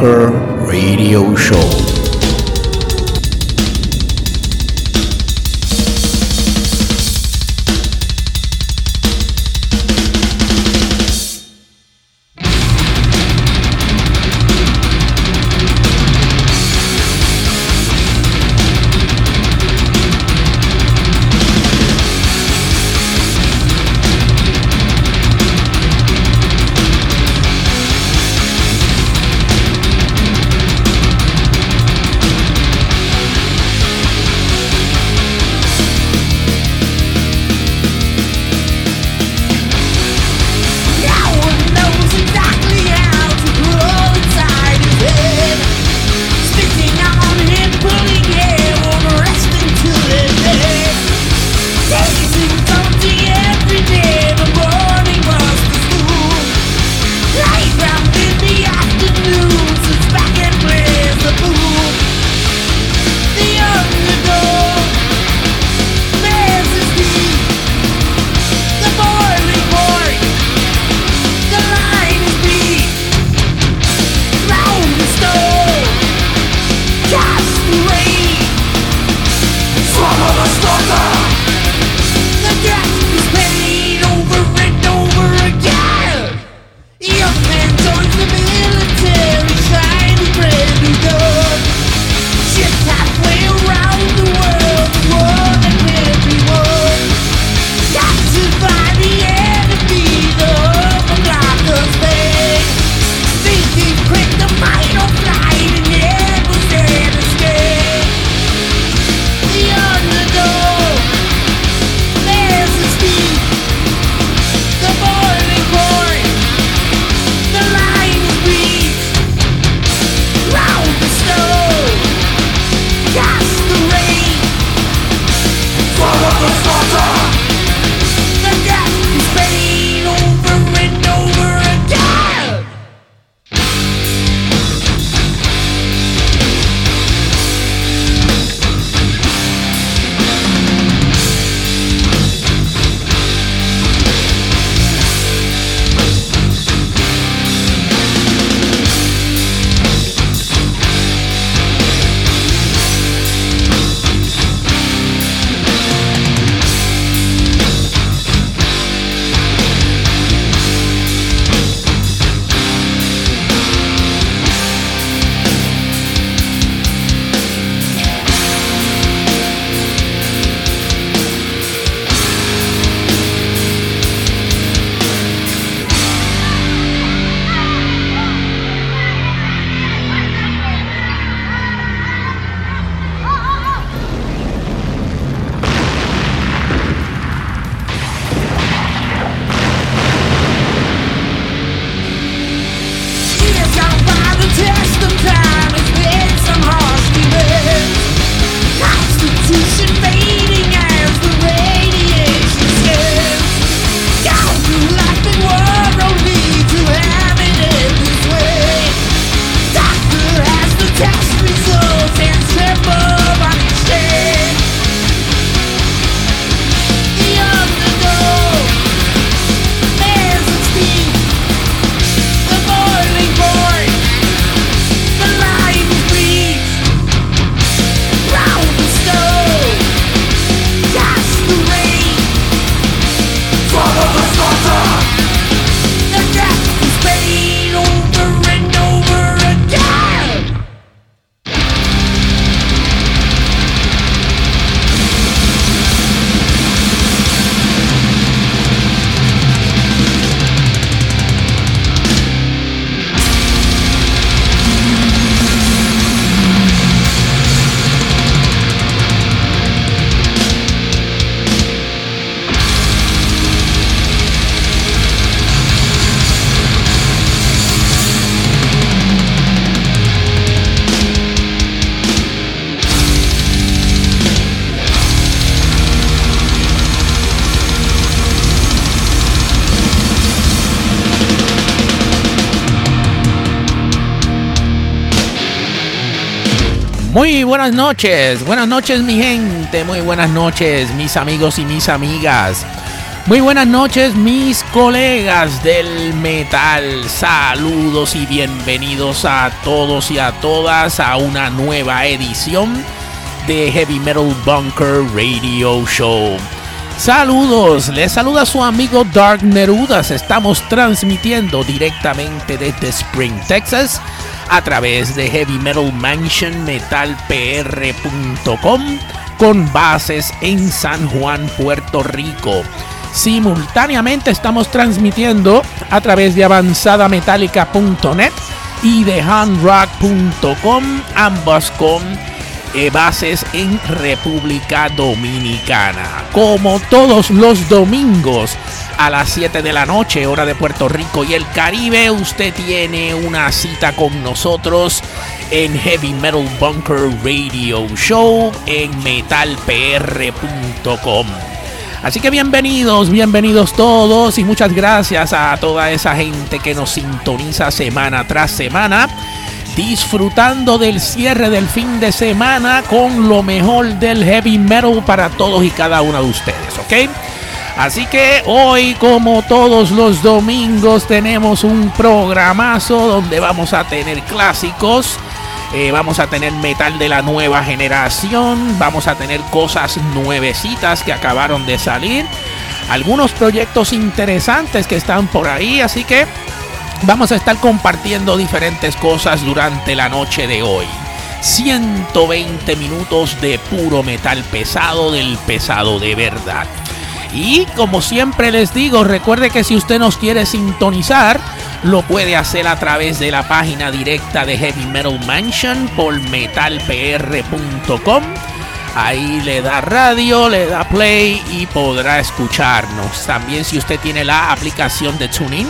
Metal Bunker Radio Show. Buenas noches, buenas noches mi gente, muy buenas noches mis amigos y mis amigas. Muy buenas noches mis colegas del metal. Saludos y bienvenidos a todos y a todas a una nueva edición de Heavy Metal Bunker Radio Show. Saludos, les saluda su amigo Dark Nerudas. Estamos transmitiendo directamente desde Spring, Texas, a través de Heavy Metal Mansion metalpr.com con bases en San Juan, Puerto Rico. Simultáneamente estamos transmitiendo a través de avanzadametallica.net y de handrock.com, ambas con eh, bases en República Dominicana. Como todos los domingos a las 7 de la noche, hora de Puerto Rico y el Caribe, usted tiene una cita con nosotros en Heavy Metal Bunker Radio Show en metalpr.com. Así que bienvenidos, bienvenidos todos y muchas gracias a toda esa gente que nos sintoniza semana tras semana disfrutando del cierre del fin de semana con lo mejor del heavy metal para todos y cada uno de ustedes, ¿ok? Así que hoy, como todos los domingos, tenemos un programazo donde vamos a tener clásicos. Eh, vamos a tener metal de la nueva generación. Vamos a tener cosas nuevecitas que acabaron de salir. Algunos proyectos interesantes que están por ahí. Así que vamos a estar compartiendo diferentes cosas durante la noche de hoy. 120 minutos de puro metal pesado, del pesado de verdad. Y como siempre les digo, recuerde que si usted nos quiere sintonizar, lo puede hacer a través de la página directa de Heavy Metal Mansion por metalpr.com. Ahí le da radio, le da play y podrá escucharnos. También si usted tiene la aplicación de TuneIn,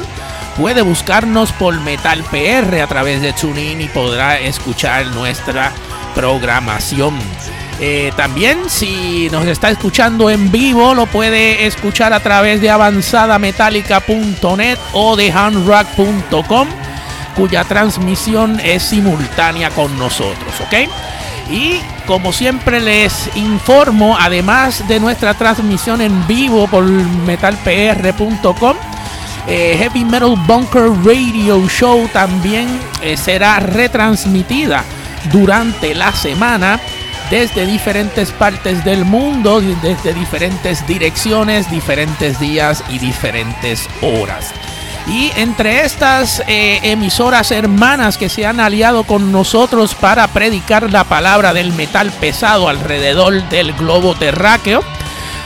puede buscarnos por Metal PR a través de TuneIn y podrá escuchar nuestra programación. Eh, también si nos está escuchando en vivo lo puede escuchar a través de avanzadametallica.net o de handrock.com cuya transmisión es simultánea con nosotros, ¿ok? Y como siempre les informo, además de nuestra transmisión en vivo por metalpr.com, eh, Heavy Metal Bunker Radio Show también eh, será retransmitida durante la semana desde diferentes partes del mundo, desde diferentes direcciones, diferentes días y diferentes horas. Y entre estas eh, emisoras hermanas que se han aliado con nosotros para predicar la palabra del metal pesado alrededor del globo terráqueo,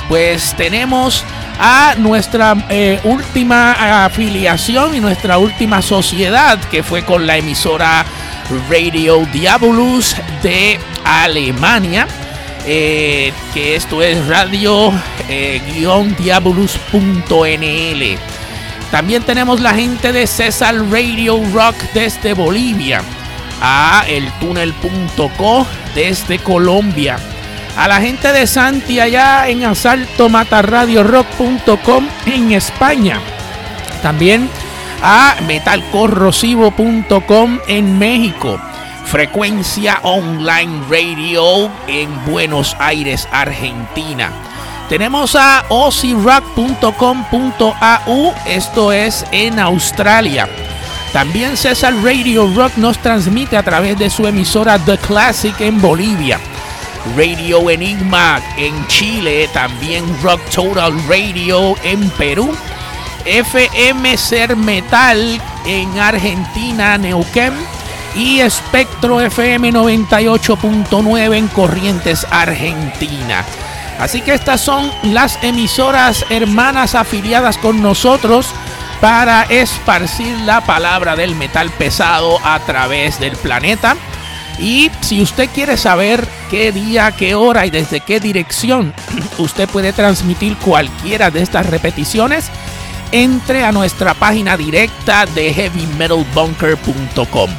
pues tenemos a nuestra eh, última afiliación y nuestra última sociedad que fue con la emisora Radio Diabolus de Alemania. Eh, que esto es radio-diabolus.nl. Eh, También tenemos la gente de César Radio Rock desde Bolivia. A eltunel.co desde Colombia a la gente de Santi allá en asalto matarradiorock.com en España. También a metalcorrosivo.com en México. Frecuencia Online Radio en Buenos Aires, Argentina. Tenemos a osirock.com.au, esto es en Australia. También César Radio Rock nos transmite a través de su emisora The Classic en Bolivia. Radio Enigma en Chile, también Rock Total Radio en Perú, FM Ser Metal en Argentina, Neuquén y Espectro FM 98.9 en Corrientes, Argentina. Así que estas son las emisoras hermanas afiliadas con nosotros para esparcir la palabra del metal pesado a través del planeta. Y si usted quiere saber qué día, qué hora y desde qué dirección usted puede transmitir cualquiera de estas repeticiones, entre a nuestra página directa de heavymetalbunker.com.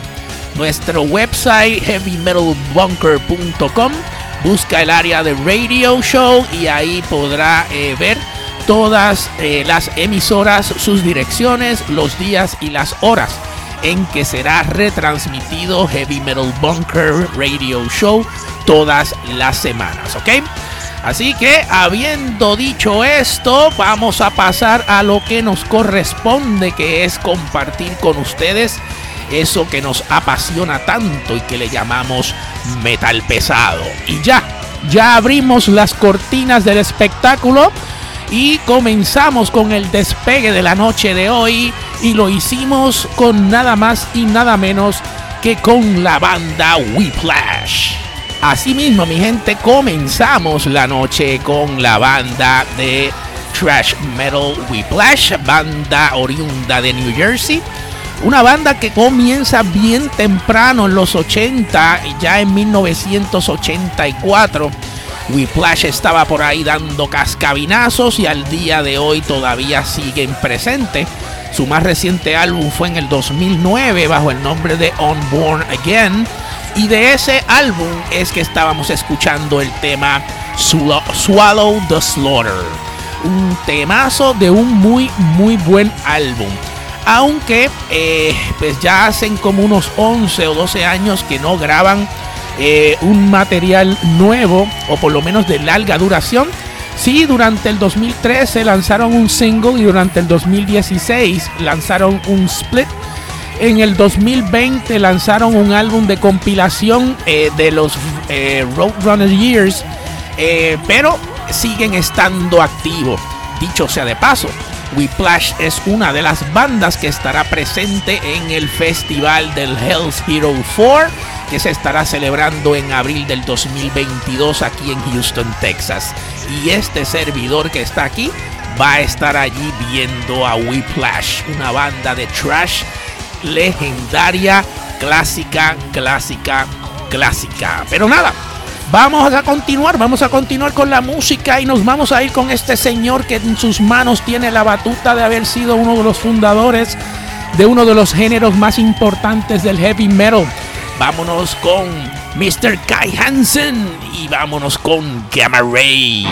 Nuestro website heavymetalbunker.com busca el área de radio show y ahí podrá eh, ver todas eh, las emisoras, sus direcciones, los días y las horas en que será retransmitido Heavy Metal Bunker Radio Show todas las semanas, ¿ok? Así que habiendo dicho esto, vamos a pasar a lo que nos corresponde, que es compartir con ustedes eso que nos apasiona tanto y que le llamamos metal pesado. Y ya, ya abrimos las cortinas del espectáculo y comenzamos con el despegue de la noche de hoy y lo hicimos con nada más y nada menos que con la banda Whiplash. Asimismo, mi gente, comenzamos la noche con la banda de Trash Metal Whiplash, banda oriunda de New Jersey. Una banda que comienza bien temprano en los 80, ya en 1984. Whiplash estaba por ahí dando cascabinazos y al día de hoy todavía siguen presentes. Su más reciente álbum fue en el 2009 bajo el nombre de Unborn Again y de ese álbum es que estábamos escuchando el tema Swallow the Slaughter. Un temazo de un muy, muy buen álbum. Aunque eh, pues ya hacen como unos 11 o 12 años que no graban eh, un material nuevo o por lo menos de larga duración. Sí, durante el 2013 lanzaron un single y durante el 2016 lanzaron un split en el 2020 lanzaron un álbum de compilación eh, de los eh, Roadrunner Years, eh, pero siguen estando activos. Dicho sea de paso, Whiplash es una de las bandas que estará presente en el festival del Hell's Hero 4 que se estará celebrando en abril del 2022 aquí en Houston, Texas. Y este servidor que está aquí va a estar allí viendo a Whiplash, una banda de trash legendaria, clásica, clásica, clásica. Pero nada, vamos a continuar, vamos a continuar con la música y nos vamos a ir con este señor que en sus manos tiene la batuta de haber sido uno de los fundadores de uno de los géneros más importantes del heavy metal. Vámonos con Mr. Kai Hansen y vámonos con Gamma Ray.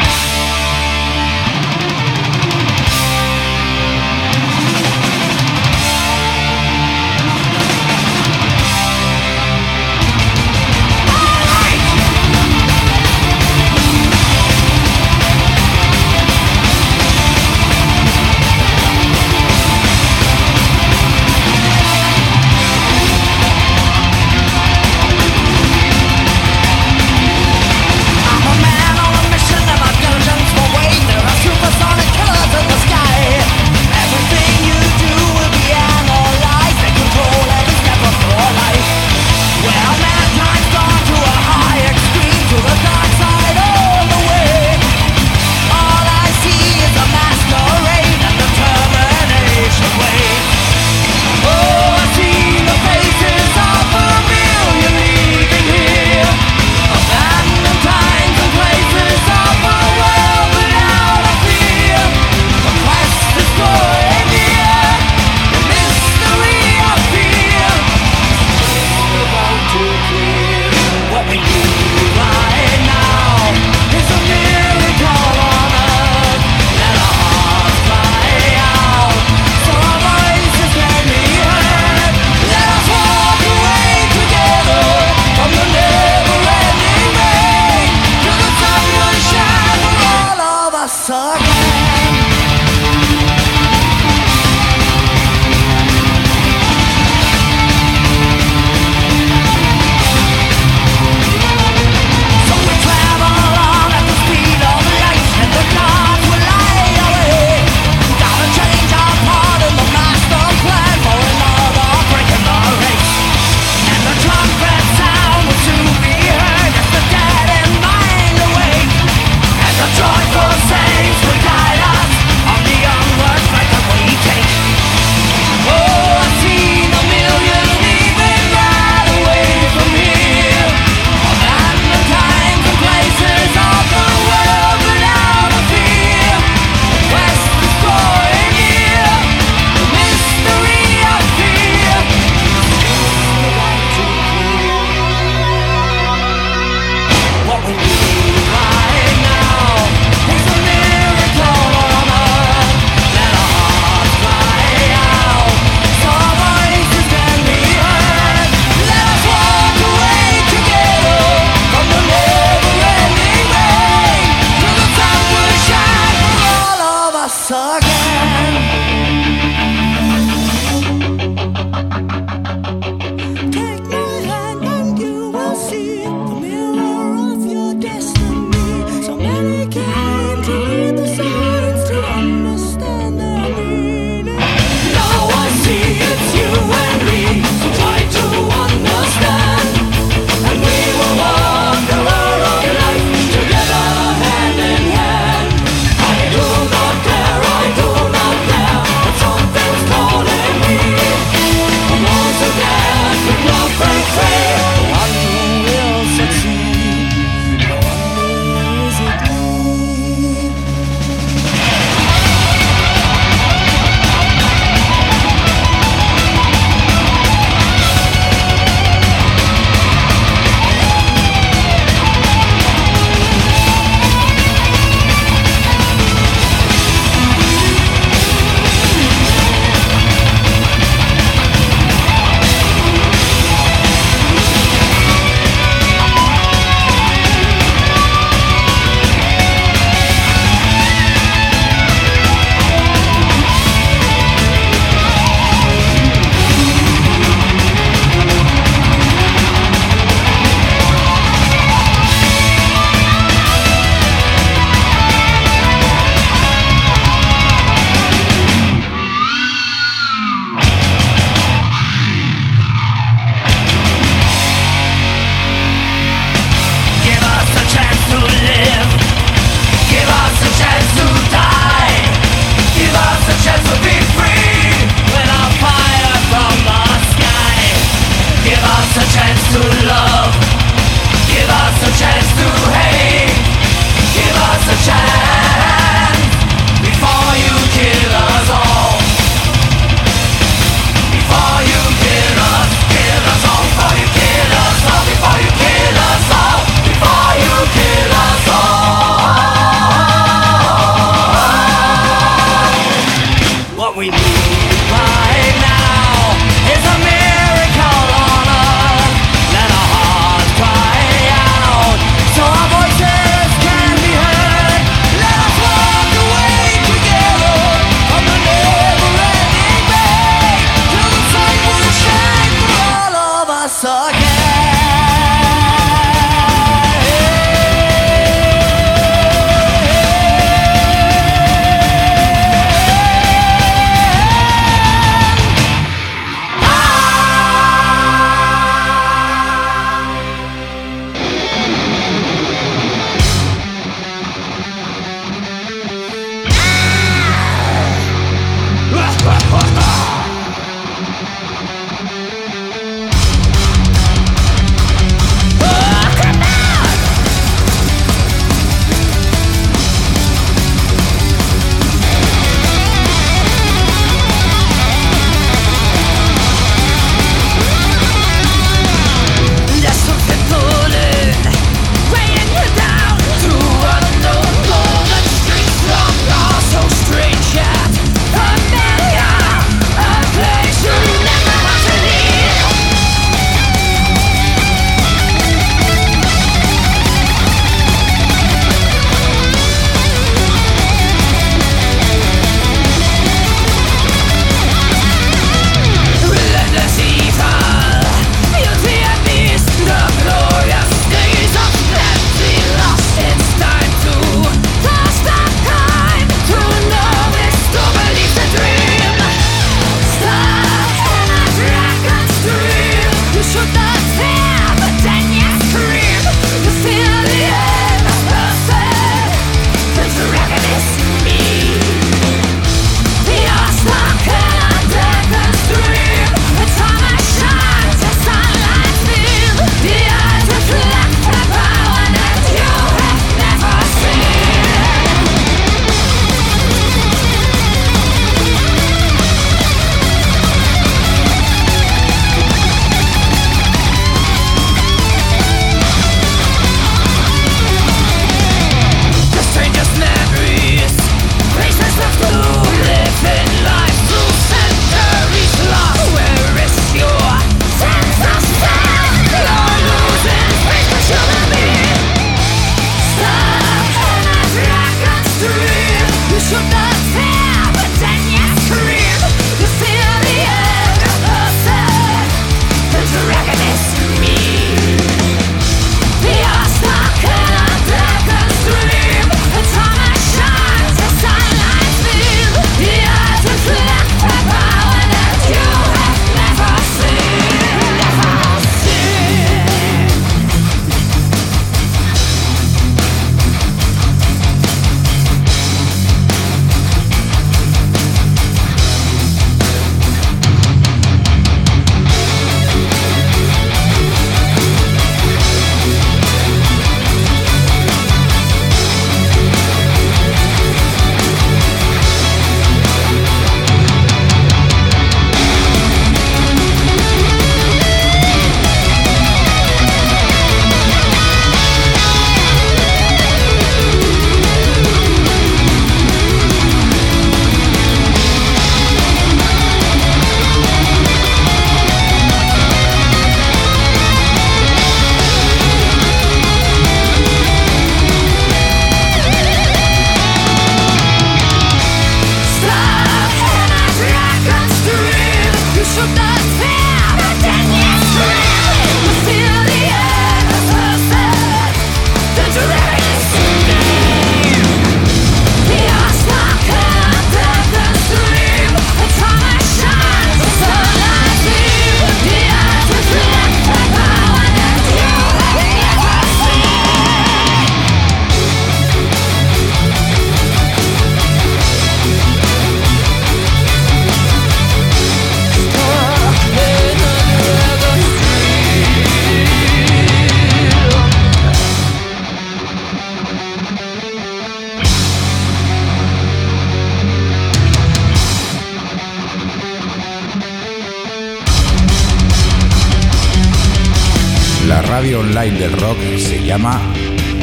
Online del rock se llama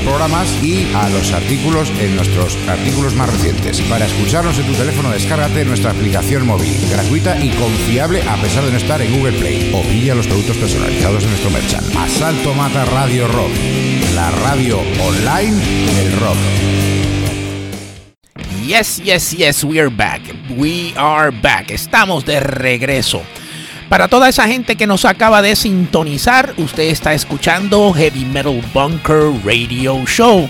programas y a los artículos en nuestros artículos más recientes. Para escucharnos en tu teléfono, descárgate nuestra aplicación móvil, gratuita y confiable a pesar de no estar en Google Play. O pilla los productos personalizados en nuestro merchant. Asalto Mata Radio Rock, la radio online del rock. Yes, yes, yes, we are back. We are back. Estamos de regreso. Para toda esa gente que nos acaba de sintonizar, usted está escuchando Heavy Metal Bunker Radio Show.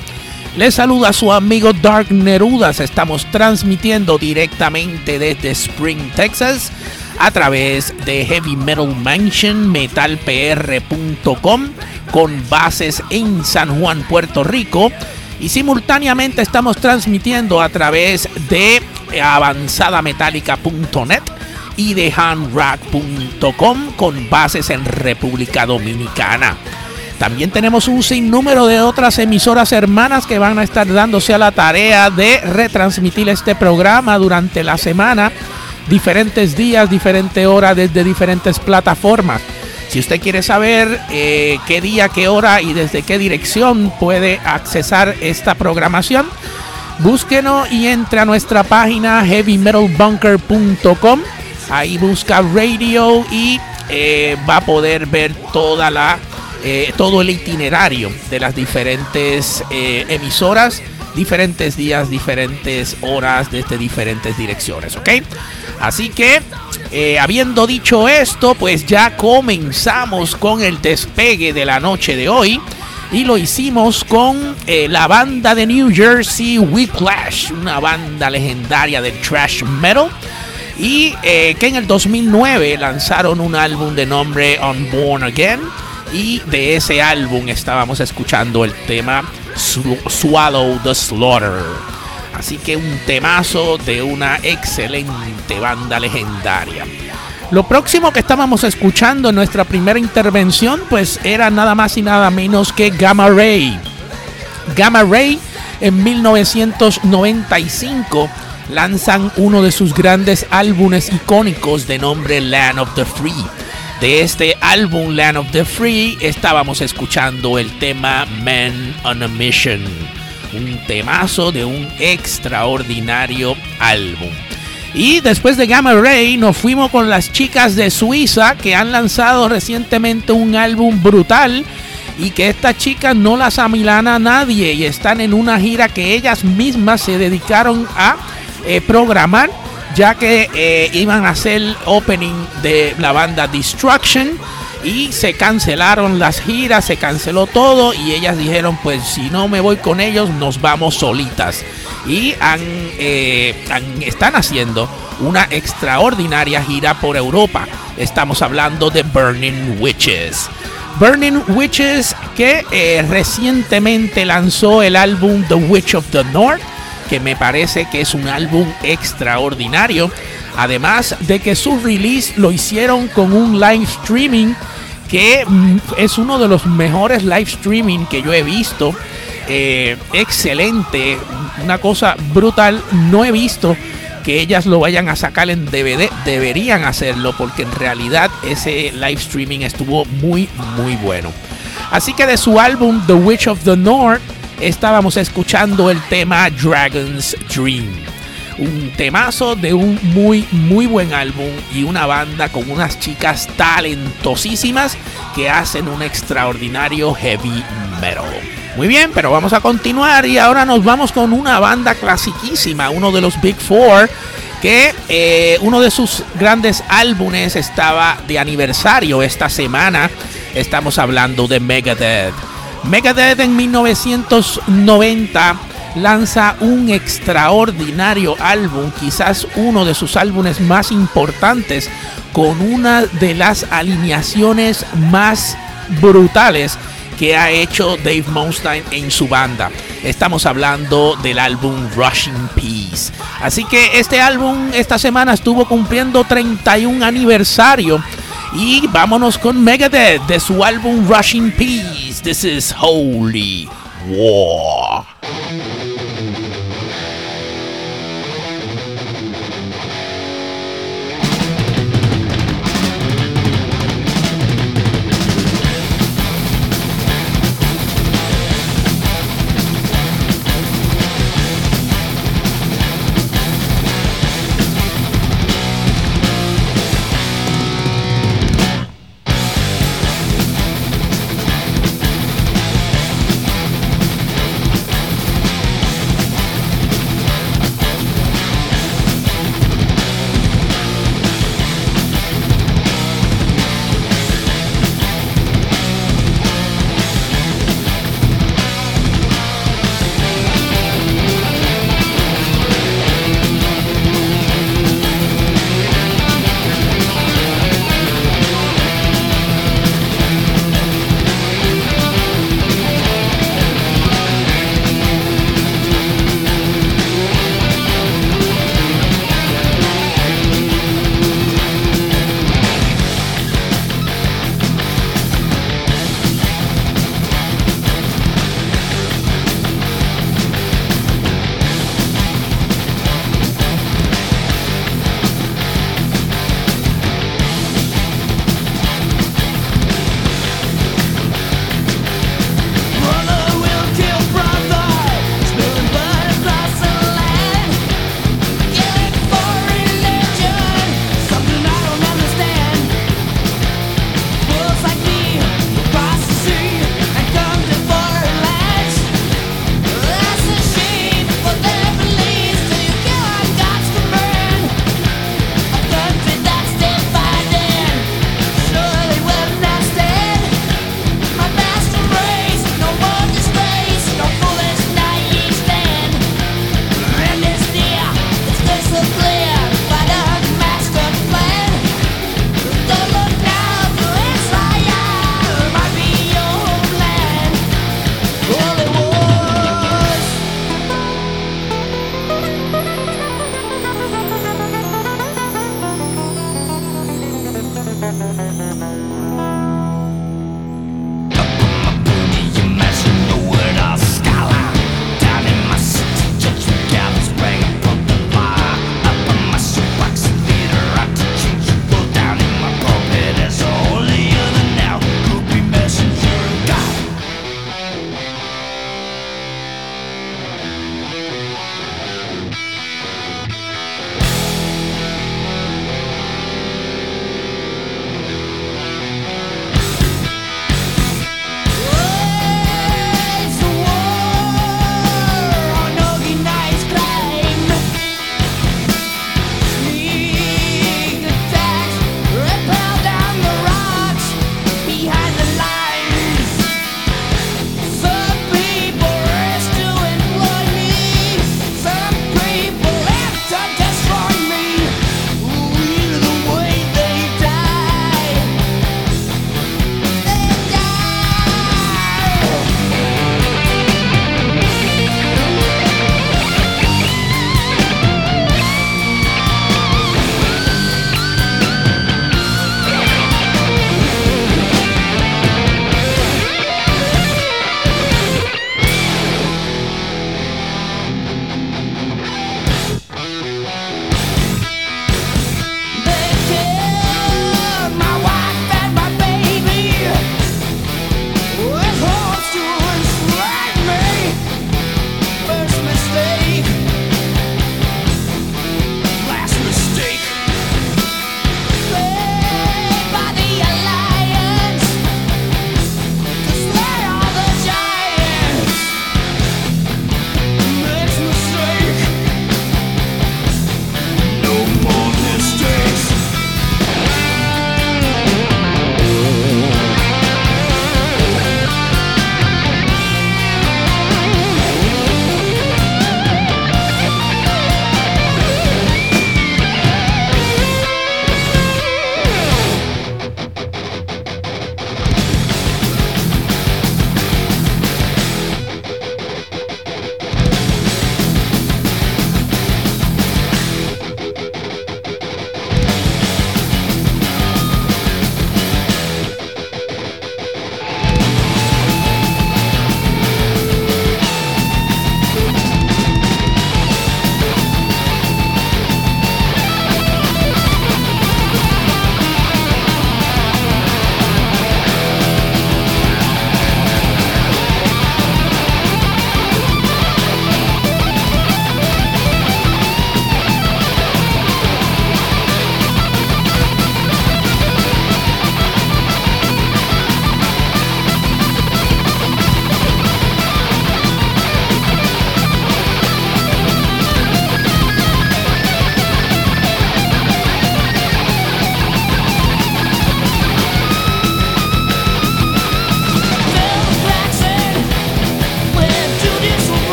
Le saluda su amigo Dark Nerudas. Estamos transmitiendo directamente desde Spring, Texas, a través de Heavy Metal Mansion, metalpr.com, con bases en San Juan, Puerto Rico. Y simultáneamente estamos transmitiendo a través de avanzadametallica.net y de handrack.com con bases en República Dominicana. También tenemos un sinnúmero de otras emisoras hermanas que van a estar dándose a la tarea de retransmitir este programa durante la semana, diferentes días, diferente hora desde diferentes plataformas. Si usted quiere saber eh, qué día, qué hora y desde qué dirección puede accesar esta programación, búsquenos y entre a nuestra página heavymetalbunker.com Ahí busca radio y eh, va a poder ver toda eh, todo el itinerario de las diferentes eh, emisoras, diferentes días, diferentes horas desde diferentes direcciones. Así que, habiendo dicho esto, pues ya comenzamos con el despegue de la noche de hoy. Y lo hicimos con la banda de New Jersey Whiplash, una banda legendaria del trash metal y eh, que en el 2009 lanzaron un álbum de nombre Unborn Again y de ese álbum estábamos escuchando el tema Swallow the Slaughter. Así que un temazo de una excelente banda legendaria. Lo próximo que estábamos escuchando en nuestra primera intervención pues era nada más y nada menos que Gamma Ray. Gamma Ray en 1995 lanzan uno de sus grandes álbumes icónicos de nombre Land of the Free. De este álbum Land of the Free estábamos escuchando el tema Man on a Mission, un temazo de un extraordinario álbum. Y después de Gamma Ray nos fuimos con las chicas de Suiza que han lanzado recientemente un álbum brutal y que estas chicas no las amilana a nadie y están en una gira que ellas mismas se dedicaron a eh, programar, ya que eh, iban a hacer opening de la banda Destruction y se cancelaron las giras, se canceló todo y ellas dijeron pues si no me voy con ellos nos vamos solitas y eh, están haciendo una extraordinaria gira por Europa. Estamos hablando de Burning Witches. Burning Witches que recientemente lanzó el álbum The Witch of the North que me parece que es un álbum extraordinario. Además de que su release lo hicieron con un live streaming que mm, es uno de los mejores live streaming que yo he visto. Eh, excelente, una cosa brutal. No he visto que ellas lo vayan a sacar en DVD. Deberían hacerlo porque en realidad ese live streaming estuvo muy, muy bueno. Así que de su álbum The Witch of the North estábamos escuchando el tema Dragon's Dream. Un temazo de un muy, muy buen álbum y una banda con unas chicas talentosísimas que hacen un extraordinario heavy metal. Muy bien, pero vamos a continuar y ahora nos vamos con una banda clasiquísima, uno de los Big Four, que eh, uno de sus grandes álbumes estaba de aniversario esta semana. Estamos hablando de Megadeth. Megadeth en 1990 lanza un extraordinario álbum, quizás uno de sus álbumes más importantes, con una de las alineaciones más brutales que ha hecho Dave Mustaine en su banda. Estamos hablando del álbum Rushing Peace. Así que este álbum esta semana estuvo cumpliendo 31 aniversario. Y vámonos con Megadeth de su álbum Rushing Peace. This is Holy War.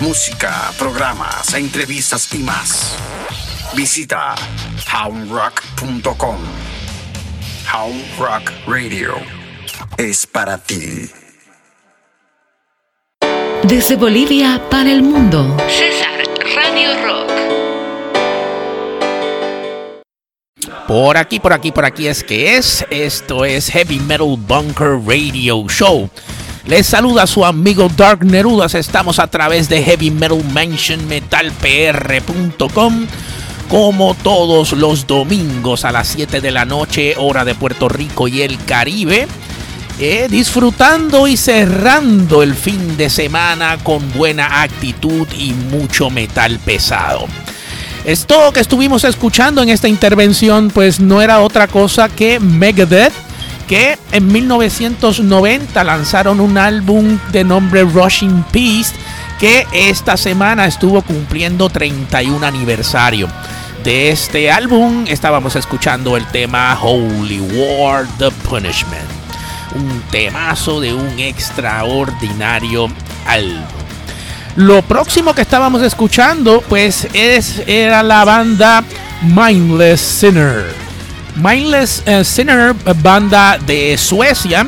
Música, programas, entrevistas y más. Visita houndrock.com. Hound Rock Radio es para ti. Desde Bolivia para el mundo. César Radio Rock. Por aquí, por aquí, por aquí es que es. Esto es Heavy Metal Bunker Radio Show. Les saluda su amigo Dark Nerudas. Estamos a través de Heavy Metal Mansion metalpr.com. Como todos los domingos a las 7 de la noche, hora de Puerto Rico y el Caribe. Eh, disfrutando y cerrando el fin de semana con buena actitud y mucho metal pesado. Esto que estuvimos escuchando en esta intervención pues no era otra cosa que Megadeth que en 1990 lanzaron un álbum de nombre Rushing Peace que esta semana estuvo cumpliendo 31 aniversario. De este álbum estábamos escuchando el tema Holy War, The Punishment. Un temazo de un extraordinario álbum. Lo próximo que estábamos escuchando pues es, era la banda Mindless Sinner. Mindless uh, Sinner, banda de Suecia,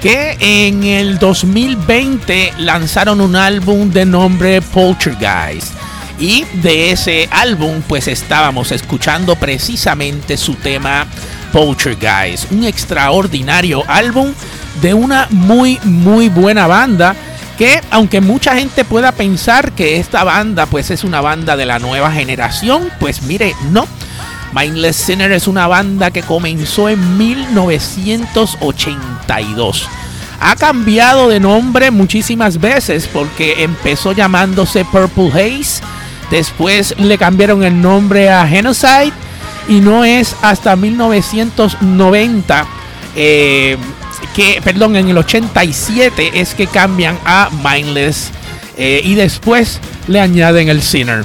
que en el 2020 lanzaron un álbum de nombre Poltergeist. Y de ese álbum pues estábamos escuchando precisamente su tema Poltergeist. Un extraordinario álbum de una muy muy buena banda que aunque mucha gente pueda pensar que esta banda pues es una banda de la nueva generación, pues mire, no. Mindless Sinner es una banda que comenzó en 1982. Ha cambiado de nombre muchísimas veces porque empezó llamándose Purple Haze, después le cambiaron el nombre a Genocide y no es hasta 1990 eh, que, perdón, en el 87 es que cambian a Mindless eh, y después le añaden el Sinner.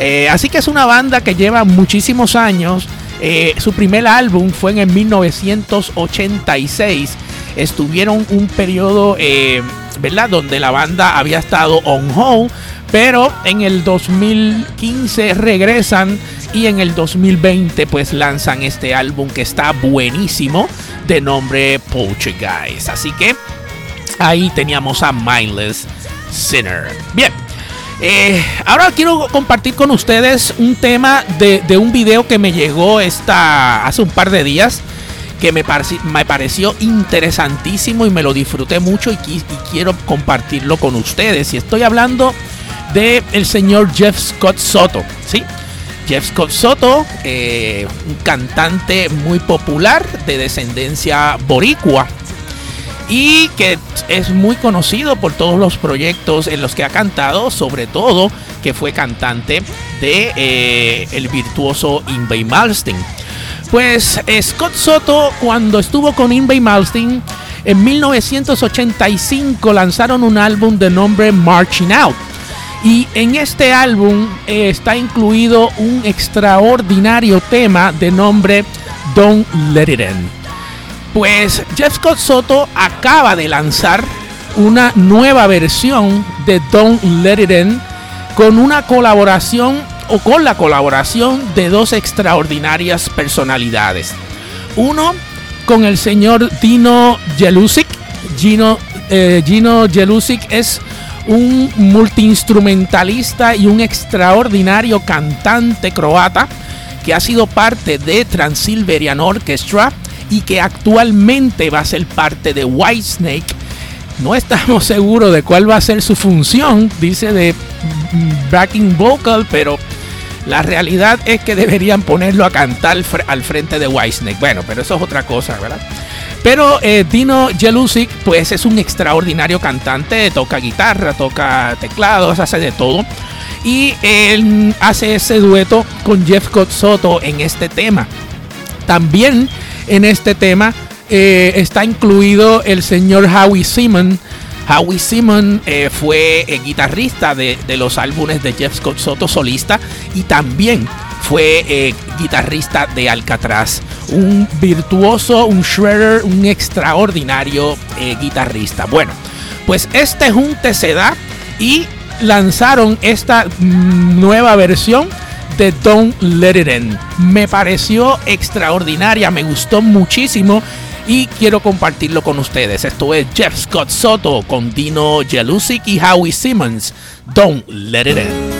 Eh, así que es una banda que lleva muchísimos años. Eh, su primer álbum fue en el 1986. Estuvieron un periodo, eh, ¿verdad? Donde la banda había estado on hold. Pero en el 2015 regresan y en el 2020 pues lanzan este álbum que está buenísimo de nombre Poltergeist. Así que ahí teníamos a Mindless Sinner. Bien, eh, ahora quiero compartir con ustedes un tema de, un video que me llegó esta, hace un par de días que me, me pareció interesantísimo y me lo disfruté mucho y, quiero compartirlo con ustedes. Y estoy hablando del el señor Jeff Scott Soto, ¿sí? Jeff Scott Soto, eh, un cantante muy popular de descendencia boricua, y que es muy conocido por todos los proyectos en los que ha cantado, sobre todo que fue cantante de eh, el virtuoso Invey Malstein. Pues Scott Soto cuando estuvo con Invey Malstein en 1985 lanzaron un álbum de nombre Marching Out. Y en este álbum eh, está incluido un extraordinario tema de nombre Don't Let It End. Pues Jeff Scott Soto acaba de lanzar una nueva versión de Don't Let It In con una colaboración o con la colaboración de dos extraordinarias personalidades. Uno con el señor Dino Jelusic. Gino, eh, Gino Jelusic es un multiinstrumentalista y un extraordinario cantante croata que ha sido parte de Transylvanian Orchestra y que actualmente va a ser parte de Whitesnake. No estamos seguros de cuál va a ser su función, dice de backing vocal, pero la realidad es que deberían ponerlo a cantar al frente de Whitesnake. Bueno, pero eso es otra cosa, ¿verdad? Pero eh, Dino Jelusic, pues es un extraordinario cantante, toca guitarra, toca teclados, hace de todo. y él hace ese dueto con Jeff Scott Soto en este tema. También en este tema eh, está incluido el señor Howie Simon. Howie Simon eh, fue eh, guitarrista de, de, los álbumes de Jeff Scott Soto solista y también fue guitarrista de Alcatraz. Un virtuoso, un shredder, un extraordinario guitarrista. Bueno, pues este junte se da y lanzaron esta mm, nueva versión de Don't Let It In. Me pareció extraordinaria, me gustó muchísimo y quiero compartirlo con ustedes. Esto es Jeff Scott Soto con Dino Jelusic y Howie Simmons. Don't Let It In.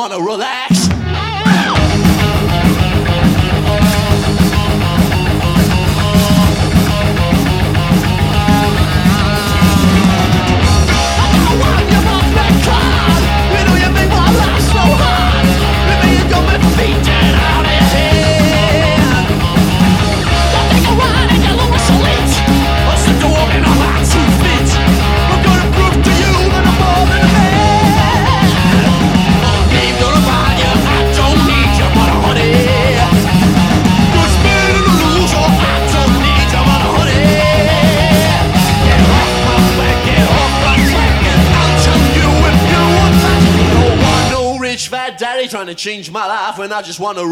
want to run change my life when I just want to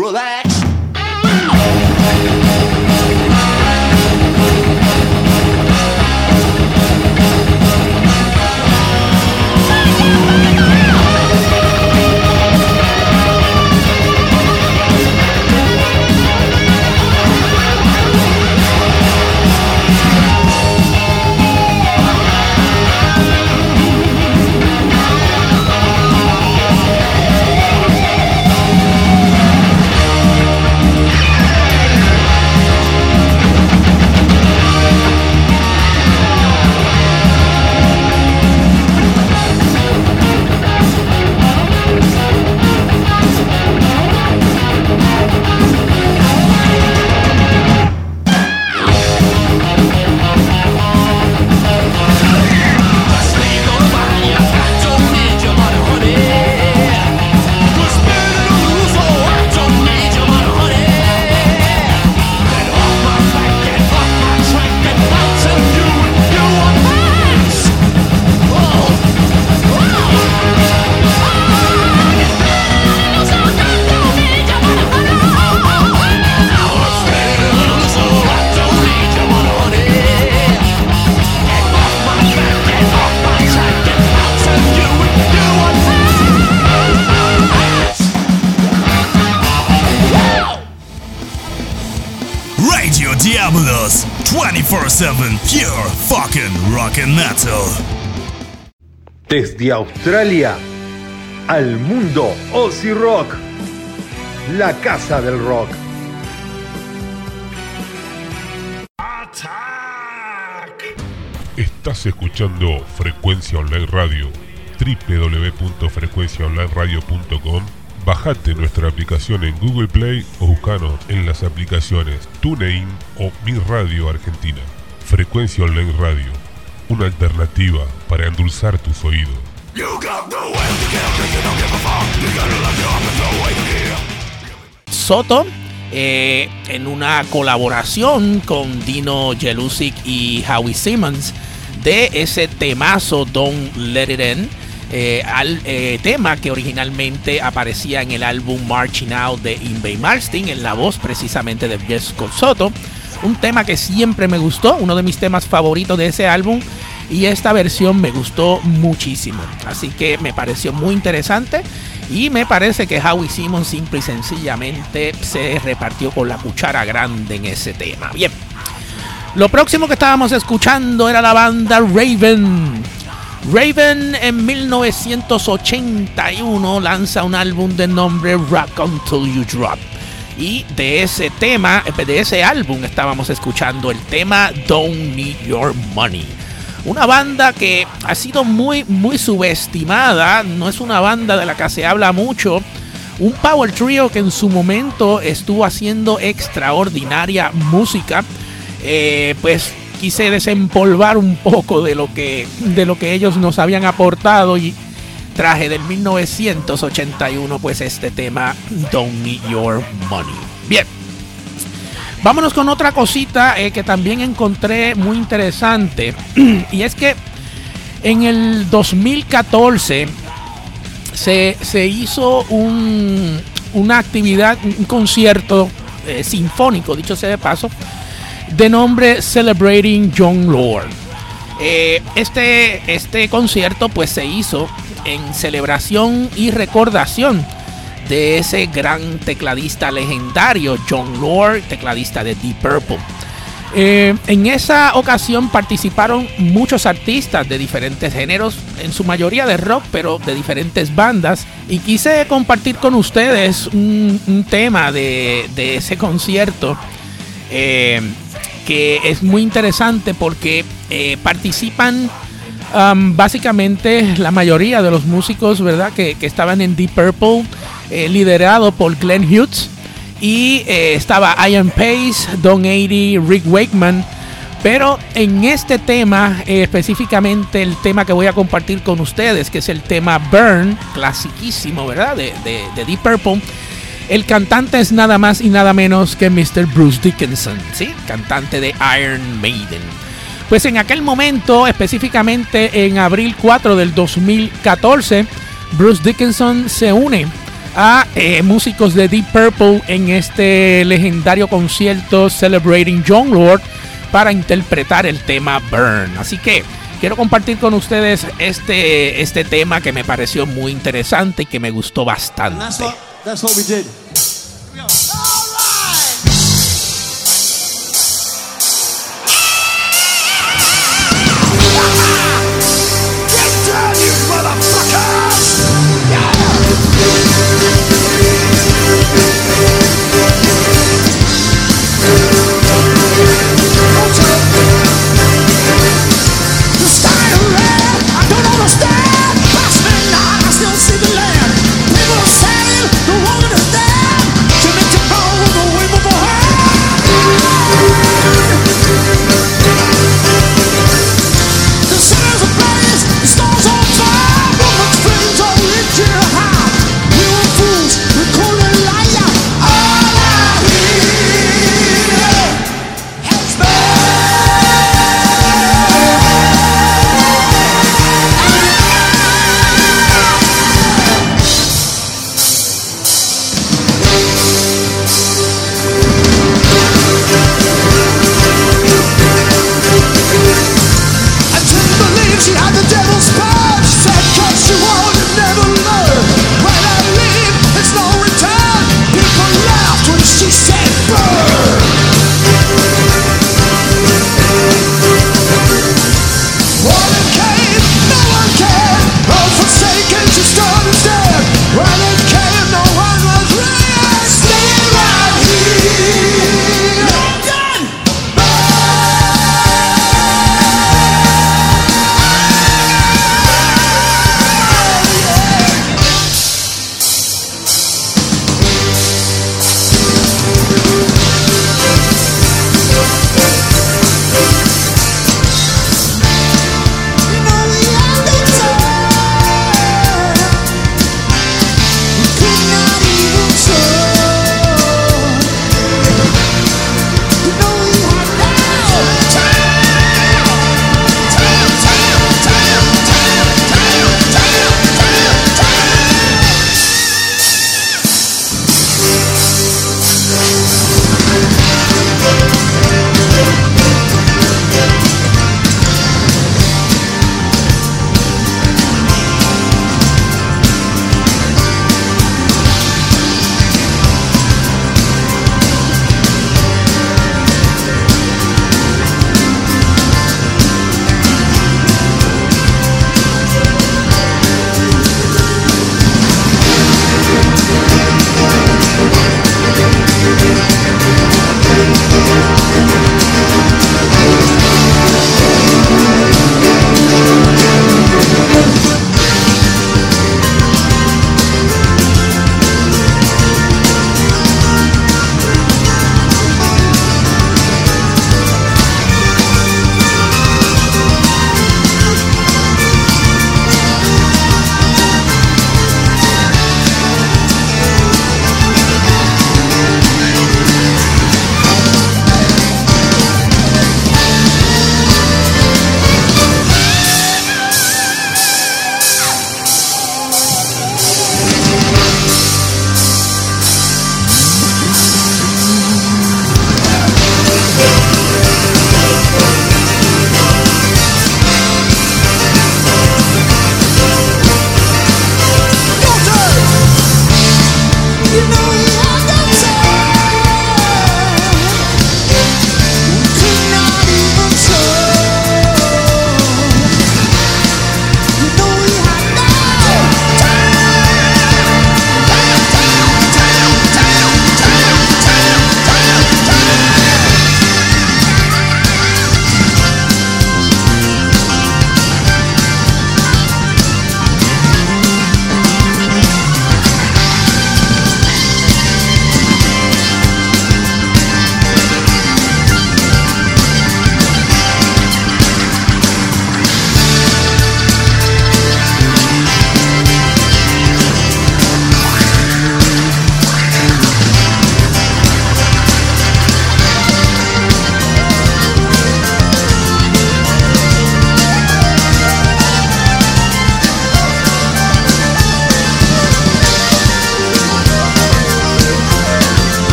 Australia al mundo Aussie Rock, la casa del rock. Estás escuchando Frecuencia Online Radio, www.frecuenciaonlineradio.com. Bajate nuestra aplicación en Google Play o buscanos en las aplicaciones TuneIn o Mi Radio Argentina. Frecuencia Online Radio, una alternativa para endulzar tus oídos. Soto eh, en una colaboración con Dino Jelusic y Howie Simmons de ese temazo Don't Let It In. eh, al eh, tema que originalmente aparecía en el álbum Marching Out de Inbay Marston en la voz precisamente de Jess Soto. Un tema que siempre me gustó, uno de mis temas favoritos de ese álbum. Y esta versión me gustó muchísimo. Así que me pareció muy interesante. Y me parece que Howie Simmons simple y sencillamente se repartió con la cuchara grande en ese tema. Bien. Lo próximo que estábamos escuchando era la banda Raven. Raven en 1981 lanza un álbum de nombre Rock Until You Drop. Y de ese tema, de ese álbum estábamos escuchando el tema Don't Need Your Money. Una banda que ha sido muy, muy subestimada. No es una banda de la que se habla mucho. Un power trio que en su momento estuvo haciendo extraordinaria música. Eh, pues quise desempolvar un poco de lo que de lo que ellos nos habían aportado y traje del 1981 pues este tema Don't Need Your Money. Bien. Vámonos con otra cosita eh, que también encontré muy interesante y es que en el 2014 se, se hizo un, una actividad, un concierto eh, sinfónico, dicho sea de paso, de nombre Celebrating John Lord. Eh, este, este concierto pues se hizo en celebración y recordación de ese gran tecladista legendario John Lord, tecladista de Deep Purple. Eh, en esa ocasión participaron muchos artistas de diferentes géneros, en su mayoría de rock, pero de diferentes bandas. Y quise compartir con ustedes un, tema de, ese concierto eh, que es muy interesante porque eh, participan básicamente la mayoría de los músicos ¿verdad? Que, estaban en Deep Purple, liderado por Glenn Hughes y eh, estaba Ian Pace, Don 80, Rick Wakeman. Pero en este tema, eh, específicamente el tema que voy a compartir con ustedes, que es el tema Burn, clasiquísimo, ¿verdad? De, de, Deep Purple. El cantante es nada más y nada menos que Mr. Bruce Dickinson, ¿sí? Cantante de Iron Maiden. Pues en aquel momento, específicamente en abril 4 del 2014, Bruce Dickinson se une a eh, músicos de Deep Purple en este legendario concierto Celebrating John Lord para interpretar el tema Burn. Así que quiero compartir con ustedes este, este tema que me pareció muy interesante y que me gustó bastante.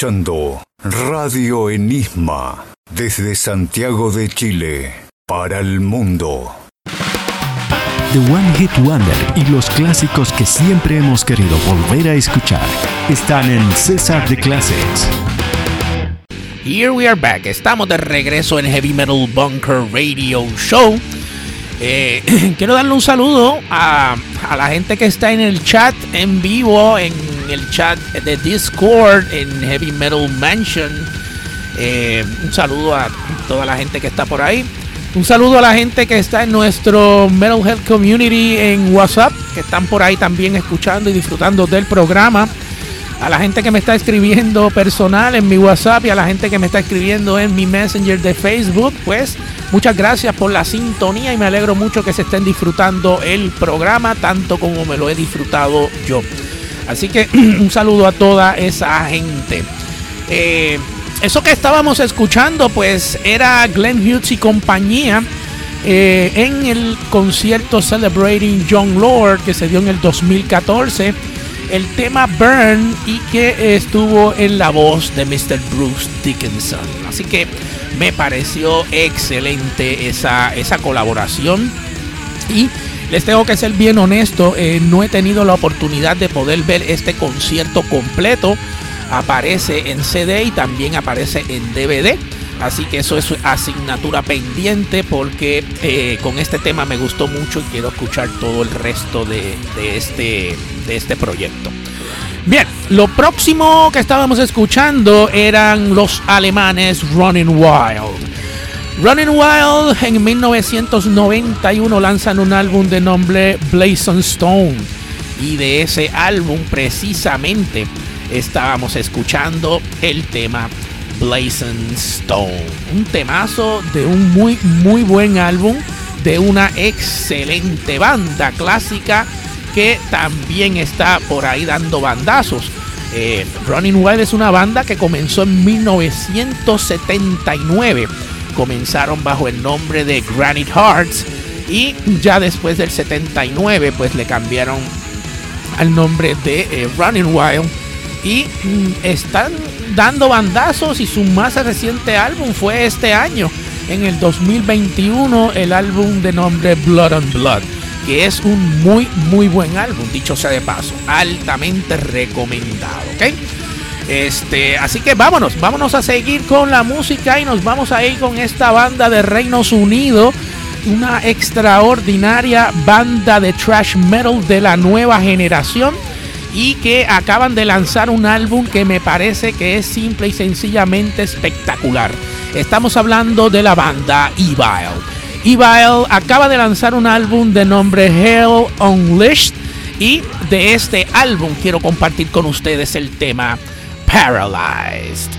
Escuchando Radio Enigma desde Santiago de Chile para el mundo. The One Hit Wonder y los clásicos que siempre hemos querido volver a escuchar están en César de Classics. Here we are back. Estamos de regreso en Heavy Metal Bunker Radio Show. Eh, quiero darle un saludo a, a, la gente que está en el chat en vivo, en el chat de Discord, en Heavy Metal Mansion. Eh, un saludo a toda la gente que está por ahí. Un saludo a la gente que está en nuestro Metalhead Community en WhatsApp, que están por ahí también escuchando y disfrutando del programa. A la gente que me está escribiendo personal en mi WhatsApp y a la gente que me está escribiendo en mi Messenger de Facebook, pues muchas gracias por la sintonía y me alegro mucho que se estén disfrutando el programa tanto como me lo he disfrutado yo. Así que un saludo a toda esa gente. Eh, eso que estábamos escuchando, pues era Glenn Hughes y compañía eh, en el concierto Celebrating John Lord que se dio en el 2014. El tema Burn y que estuvo en la voz de Mr. Bruce Dickinson. Así que me pareció excelente esa, esa colaboración. Y les tengo que ser bien honesto, eh, no he tenido la oportunidad de poder ver este concierto completo aparece en CD y también aparece en DVD. Así que eso es asignatura pendiente porque eh, con este tema me gustó mucho y quiero escuchar todo el resto este, de este proyecto. Bien, lo próximo que estábamos escuchando eran los alemanes Running Wild. Running Wild en 1991 lanzan un álbum de nombre Blazing Stone y de ese álbum precisamente estábamos escuchando el tema Blazing Stone. Un temazo de un muy, muy buen álbum de una excelente banda clásica que también está por ahí dando bandazos. Eh, Running Wild es una banda que comenzó en 1979. Comenzaron bajo el nombre de Granite Hearts y ya después del 79 pues le cambiaron al nombre de eh, Running Wild y están dando bandazos y su más reciente álbum fue este año, en el 2021, el álbum de nombre Blood on Blood, que es un muy, muy buen álbum, dicho sea de paso, altamente recomendado. Este, así que vámonos, vámonos a seguir con la música y nos vamos a ir con esta banda de Reinos Unidos, una extraordinaria banda de trash metal de la nueva generación y que acaban de lanzar un álbum que me parece que es simple y sencillamente espectacular. Estamos hablando de la banda Evil. Evil acaba de lanzar un álbum de nombre Hell Unleashed y de este álbum quiero compartir con ustedes el tema Paralyzed.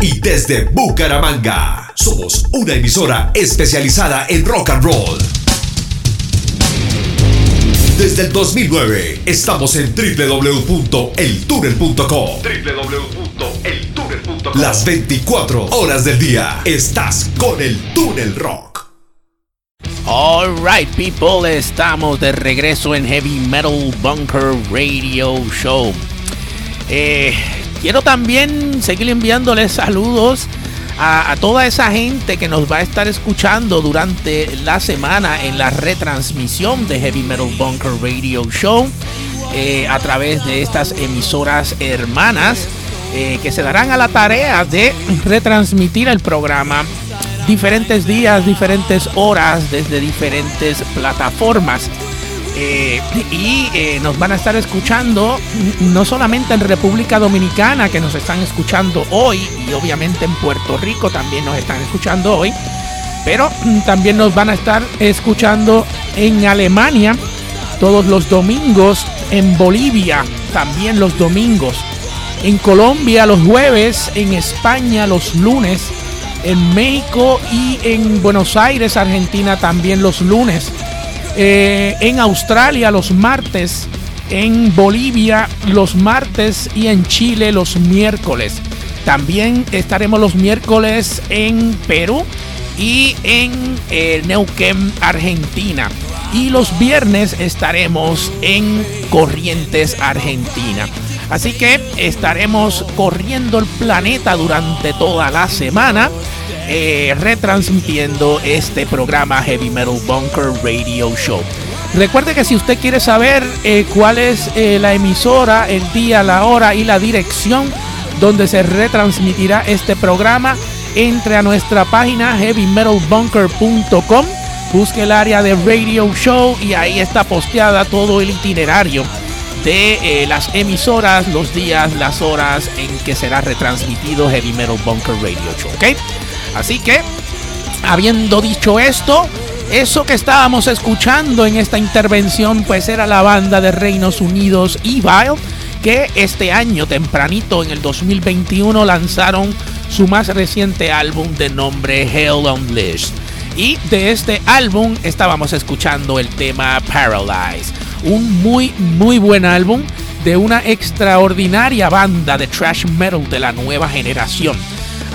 y desde Bucaramanga. Somos una emisora especializada en rock and roll. Desde el 2009 estamos en www.eltunnel.com. www.eltunnel.com. Las 24 horas del día estás con el Túnel Rock. Alright, people, estamos de regreso en Heavy Metal Bunker Radio Show. Eh, quiero también seguir enviándoles saludos a, toda esa gente que nos va a estar escuchando durante la semana en la retransmisión de Heavy Metal Bunker Radio Show eh, a través de estas emisoras hermanas eh, que se darán a la tarea de retransmitir el programa diferentes días, diferentes horas desde diferentes plataformas. Eh, y eh, nos van a estar escuchando no solamente en República Dominicana, que nos están escuchando hoy, y obviamente en Puerto Rico también nos están escuchando hoy, pero también nos van a estar escuchando en Alemania todos los domingos, en Bolivia también los domingos, en Colombia los jueves, en España los lunes, en México y en Buenos Aires, Argentina también los lunes. Eh, en Australia los martes, en Bolivia los martes y en Chile los miércoles. También estaremos los miércoles en Perú y en eh, Neuquén, Argentina. Y los viernes estaremos en Corrientes, Argentina. Así que estaremos corriendo el planeta durante toda la semana. Eh, retransmitiendo este programa Heavy Metal Bunker Radio Show. Recuerde que si usted quiere saber eh, cuál es eh, la emisora, el día, la hora y la dirección donde se retransmitirá este programa, entre a nuestra página heavymetalbunker.com, busque el área de Radio Show y ahí está posteada todo el itinerario de las emisoras, los días, las horas en que será retransmitido Heavy Metal Bunker Radio Show, ¿ok? Así que, habiendo dicho esto, eso que estábamos escuchando en esta intervención, pues era la banda de Reinos Unidos Evil, que este año, tempranito en el 2021, lanzaron su más reciente álbum de nombre Hell Unleashed. Y de este álbum estábamos escuchando el tema Paralyze, un muy, muy buen álbum de una extraordinaria banda de thrash metal de la nueva generación.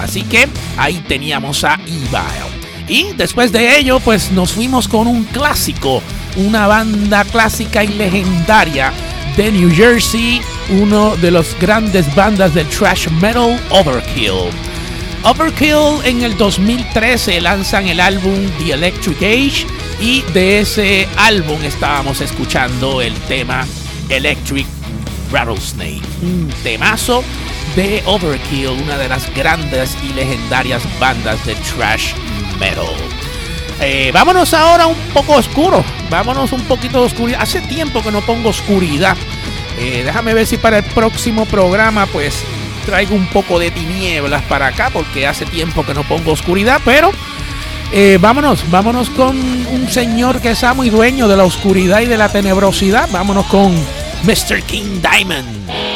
Así que ahí teníamos a Evil. Y después de ello, pues nos fuimos con un clásico, una banda clásica y legendaria de New Jersey, uno de los grandes bandas del thrash metal, Overkill. Overkill en el 2013 lanzan el álbum The Electric Age y de ese álbum estábamos escuchando el tema Electric Rattlesnake, un temazo de Overkill, una de las grandes y legendarias bandas de thrash metal. Eh, vámonos ahora un poco oscuro, vámonos un poquito de oscuridad. Hace tiempo que no pongo oscuridad. Eh, déjame ver si para el próximo programa pues traigo un poco de tinieblas para acá porque hace tiempo que no pongo oscuridad, pero eh, vámonos, vámonos con un señor que es amo y dueño de la oscuridad y de la tenebrosidad. Vámonos con Mr. King Diamond.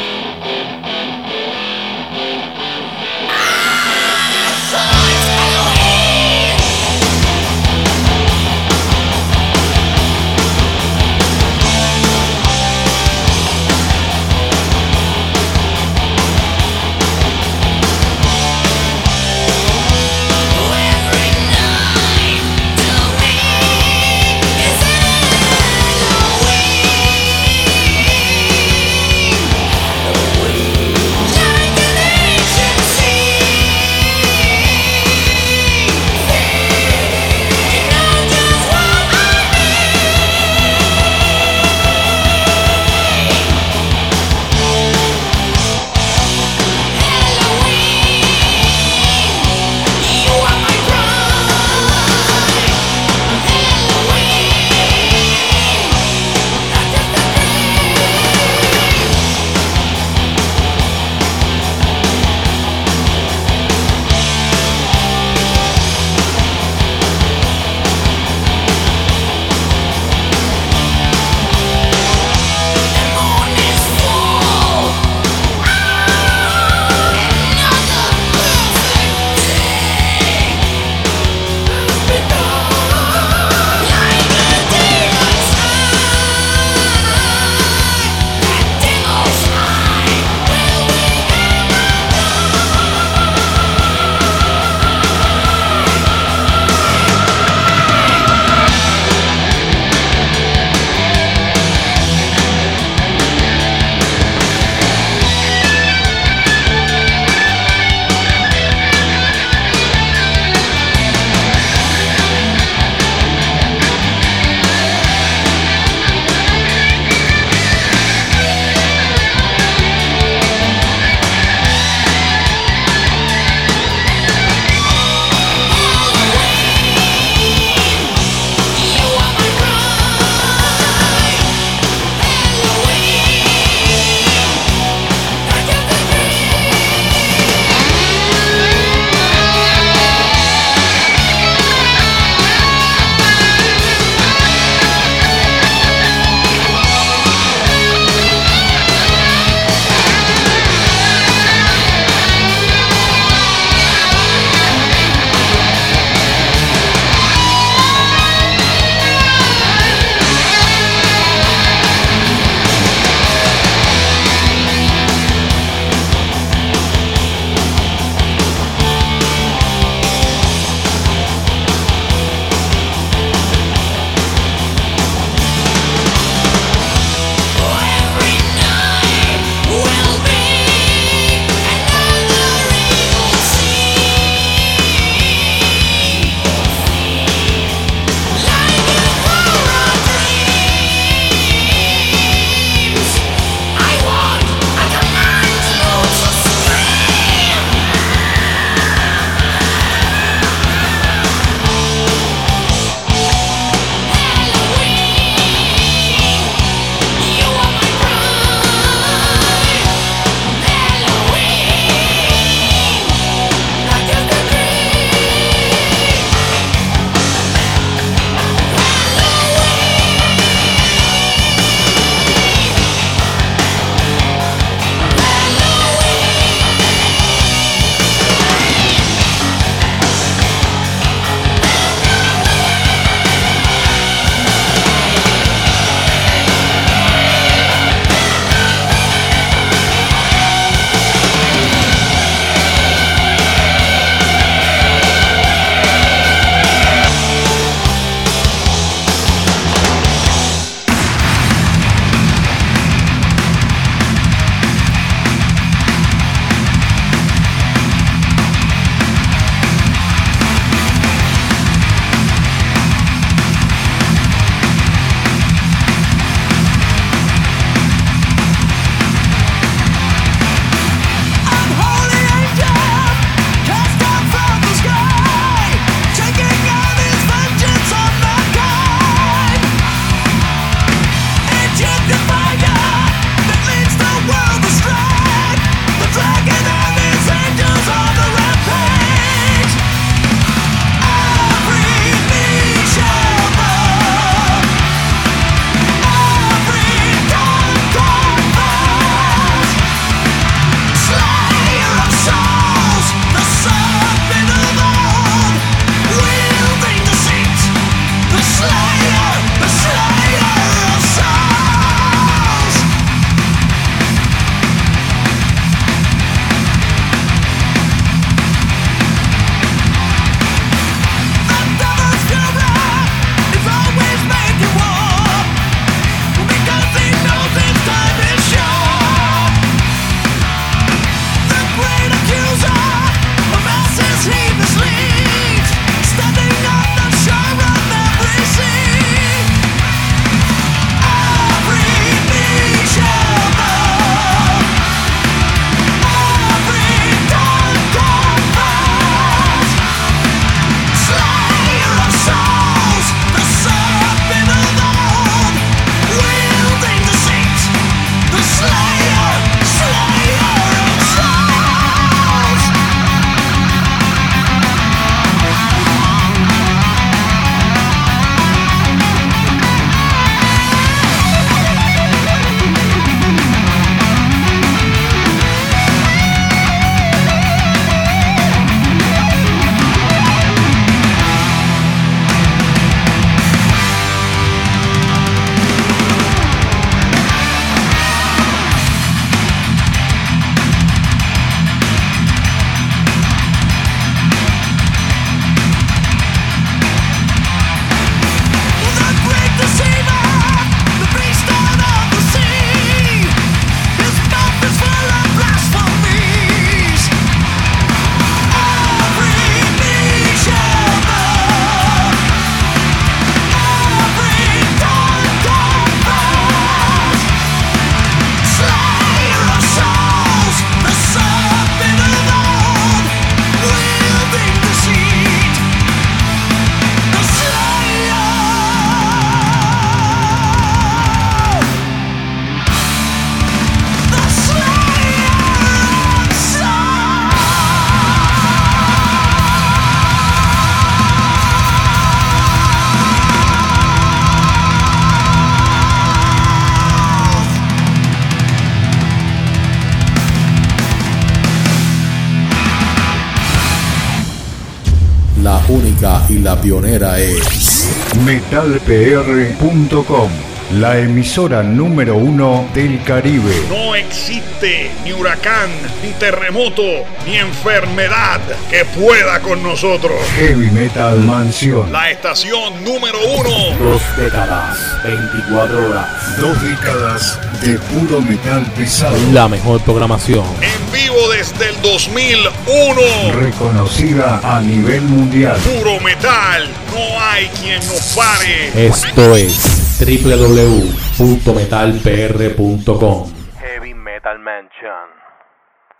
La pionera es metalpr.com, la emisora número uno del Caribe. No existe ni huracán, ni terremoto, ni enfermedad que pueda con nosotros. Heavy Metal Mansión. La estación número uno. Dos décadas, 24 horas. Dos décadas de puro metal pesado. La mejor programación. En vivo desde el 2001. Reconocida a nivel mundial. Puro metal. No hay quien nos pare. Esto es www.metalpr.com. Heavy Metal Mansion.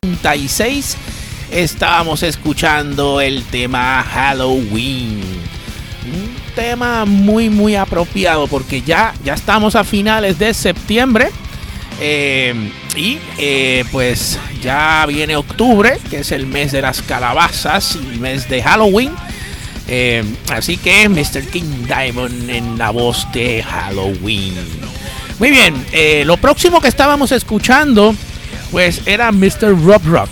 36 estábamos escuchando el tema Halloween. Tema muy muy apropiado porque ya, ya estamos a finales de septiembre. eh, y eh, pues ya viene octubre, que es el mes de las calabazas y el mes de Halloween. Eh, así que Mr. King Diamond en la voz de Halloween. Muy bien, lo próximo que estábamos escuchando pues era Mr. Rob Rock.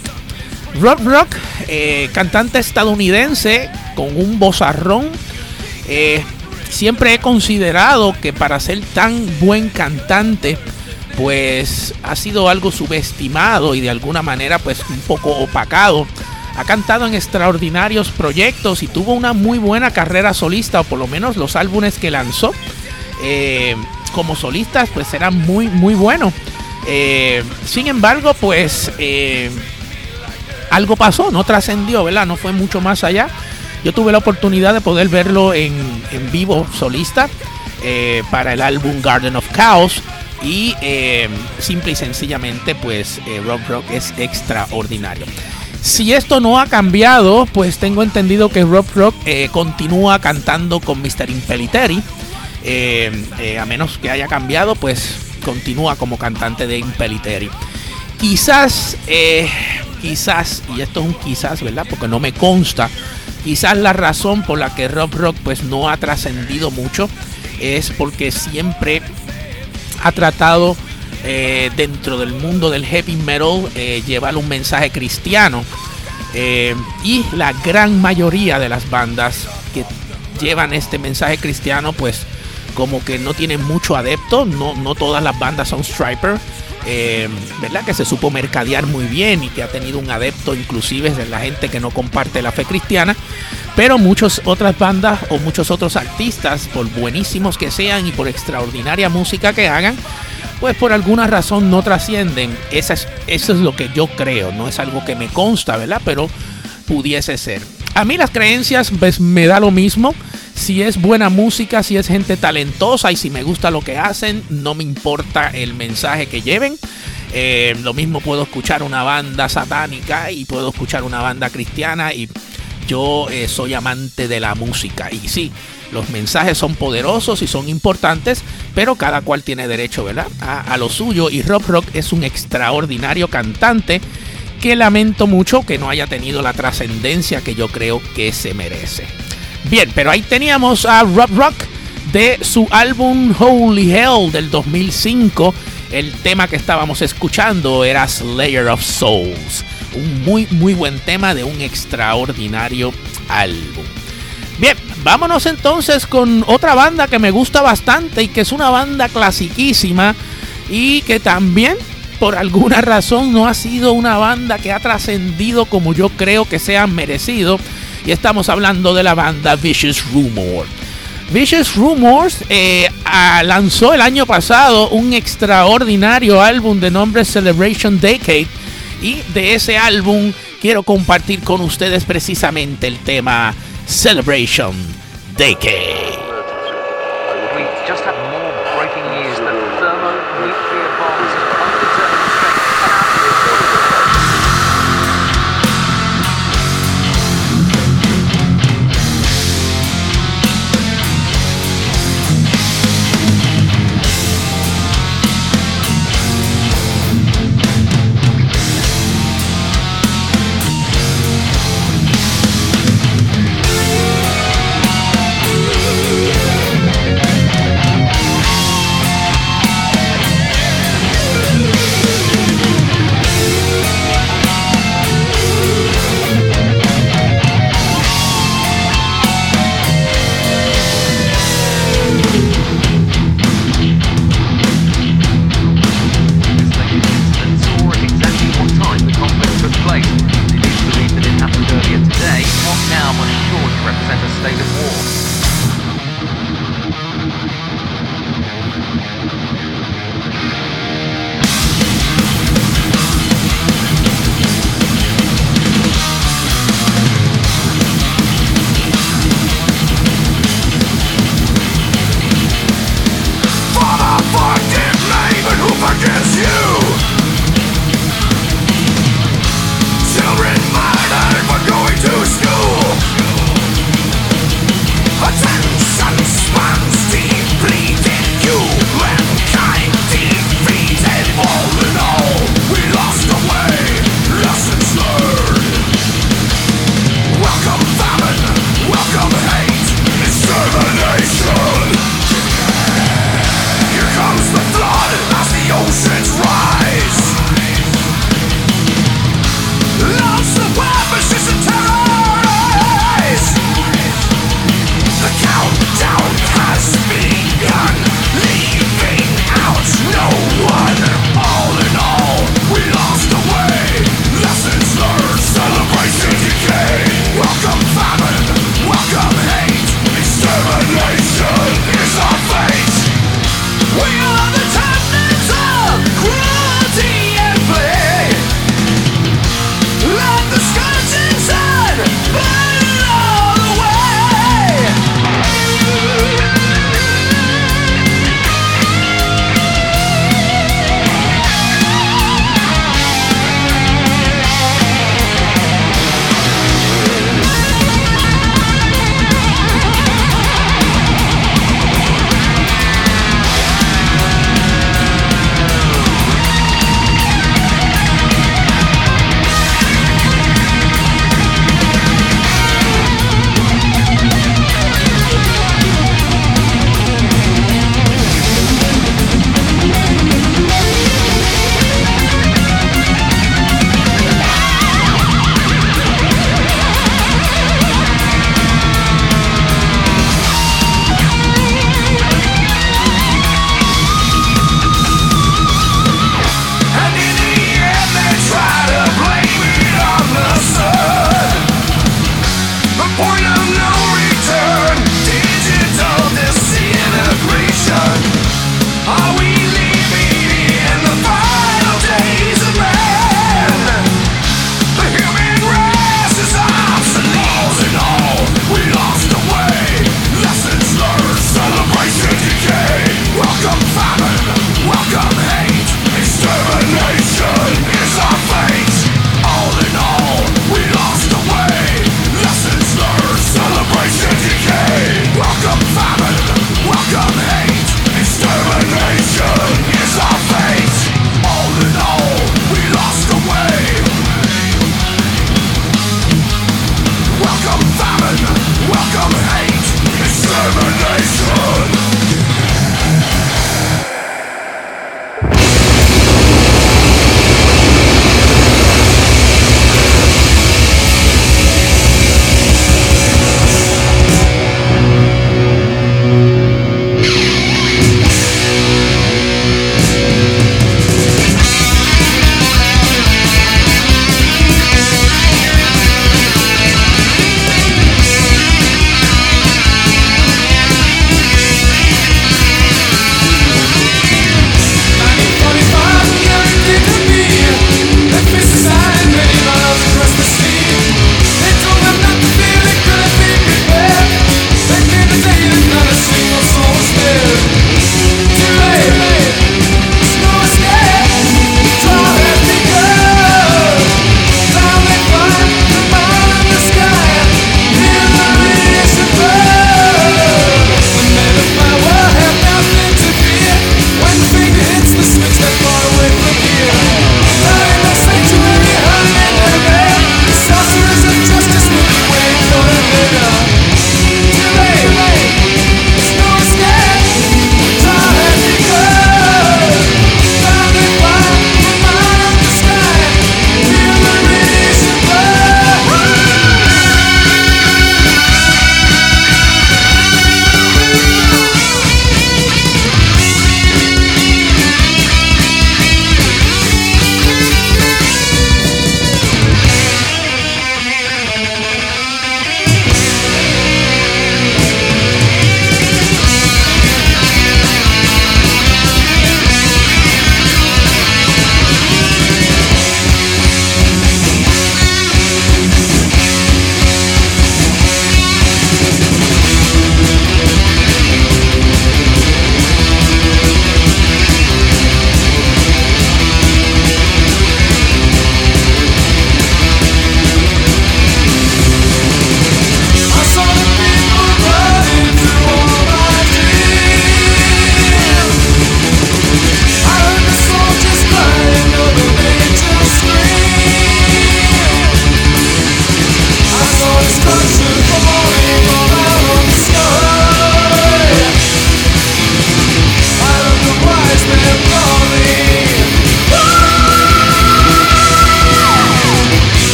Rob Rock, cantante estadounidense con un vozarrón. Eh, siempre he considerado que para ser tan buen cantante, pues ha sido algo subestimado y de alguna manera pues un poco opacado. Ha cantado en extraordinarios proyectos y tuvo una muy buena carrera solista, o por lo menos los álbumes que lanzó eh, como solistas pues eran muy muy buenos. Eh, sin embargo, pues algo pasó, no trascendió, ¿verdad? No fue mucho más allá. Yo tuve la oportunidad de poder verlo en, vivo solista eh, para el álbum Garden of Chaos. Y eh, simple y sencillamente, pues eh, Rock Rock es extraordinario. Si esto no ha cambiado, pues tengo entendido que Rock Rock eh, continúa cantando con Mr. Impeliteri. A menos que haya cambiado, pues continúa como cantante de Impeliteri. Quizás, quizás, y esto es un quizás, ¿verdad? Porque no me consta. Quizás la razón por la que Rock Rock pues no ha trascendido mucho es porque siempre ha tratado eh, dentro del mundo del heavy metal eh, llevar un mensaje cristiano. Eh, y la gran mayoría de las bandas que llevan este mensaje cristiano pues como que no tienen mucho adepto, no, no todas las bandas son striper, eh, ¿verdad? Que se supo mercadear muy bien y que ha tenido un adepto inclusive de la gente que no comparte la fe cristiana, pero muchas otras bandas o muchos otros artistas, por buenísimos que sean y por extraordinaria música que hagan, pues por alguna razón no trascienden. Esa es, eso es lo que yo creo, no es algo que me consta, ¿verdad? Pero pudiese ser. A mí las creencias pues me da lo mismo. Si es buena música, si es gente talentosa y si me gusta lo que hacen, no me importa el mensaje que lleven. Eh, lo mismo puedo escuchar una banda satánica y puedo escuchar una banda cristiana y yo eh, soy amante de la música. Y sí, los mensajes son poderosos y son importantes, pero cada cual tiene derecho, ¿verdad? A, a lo suyo. Y Rob Rock es un extraordinario cantante que lamento mucho que no haya tenido la trascendencia que yo creo que se merece. Bien, pero ahí teníamos a Rob Rock de su álbum Holy Hell del 2005. El tema que estábamos escuchando era Slayer of Souls. Un muy, muy buen tema de un extraordinario álbum. Bien, vámonos entonces con otra banda que me gusta bastante y que es una banda clasiquísima y que también por alguna razón no ha sido una banda que ha trascendido como yo creo que se han merecido. Y estamos hablando de la banda Vicious Rumor. Vicious Rumors eh, lanzó el año pasado un extraordinario álbum de nombre Celebration Decade. Y de ese álbum quiero compartir con ustedes precisamente el tema Celebration Decade.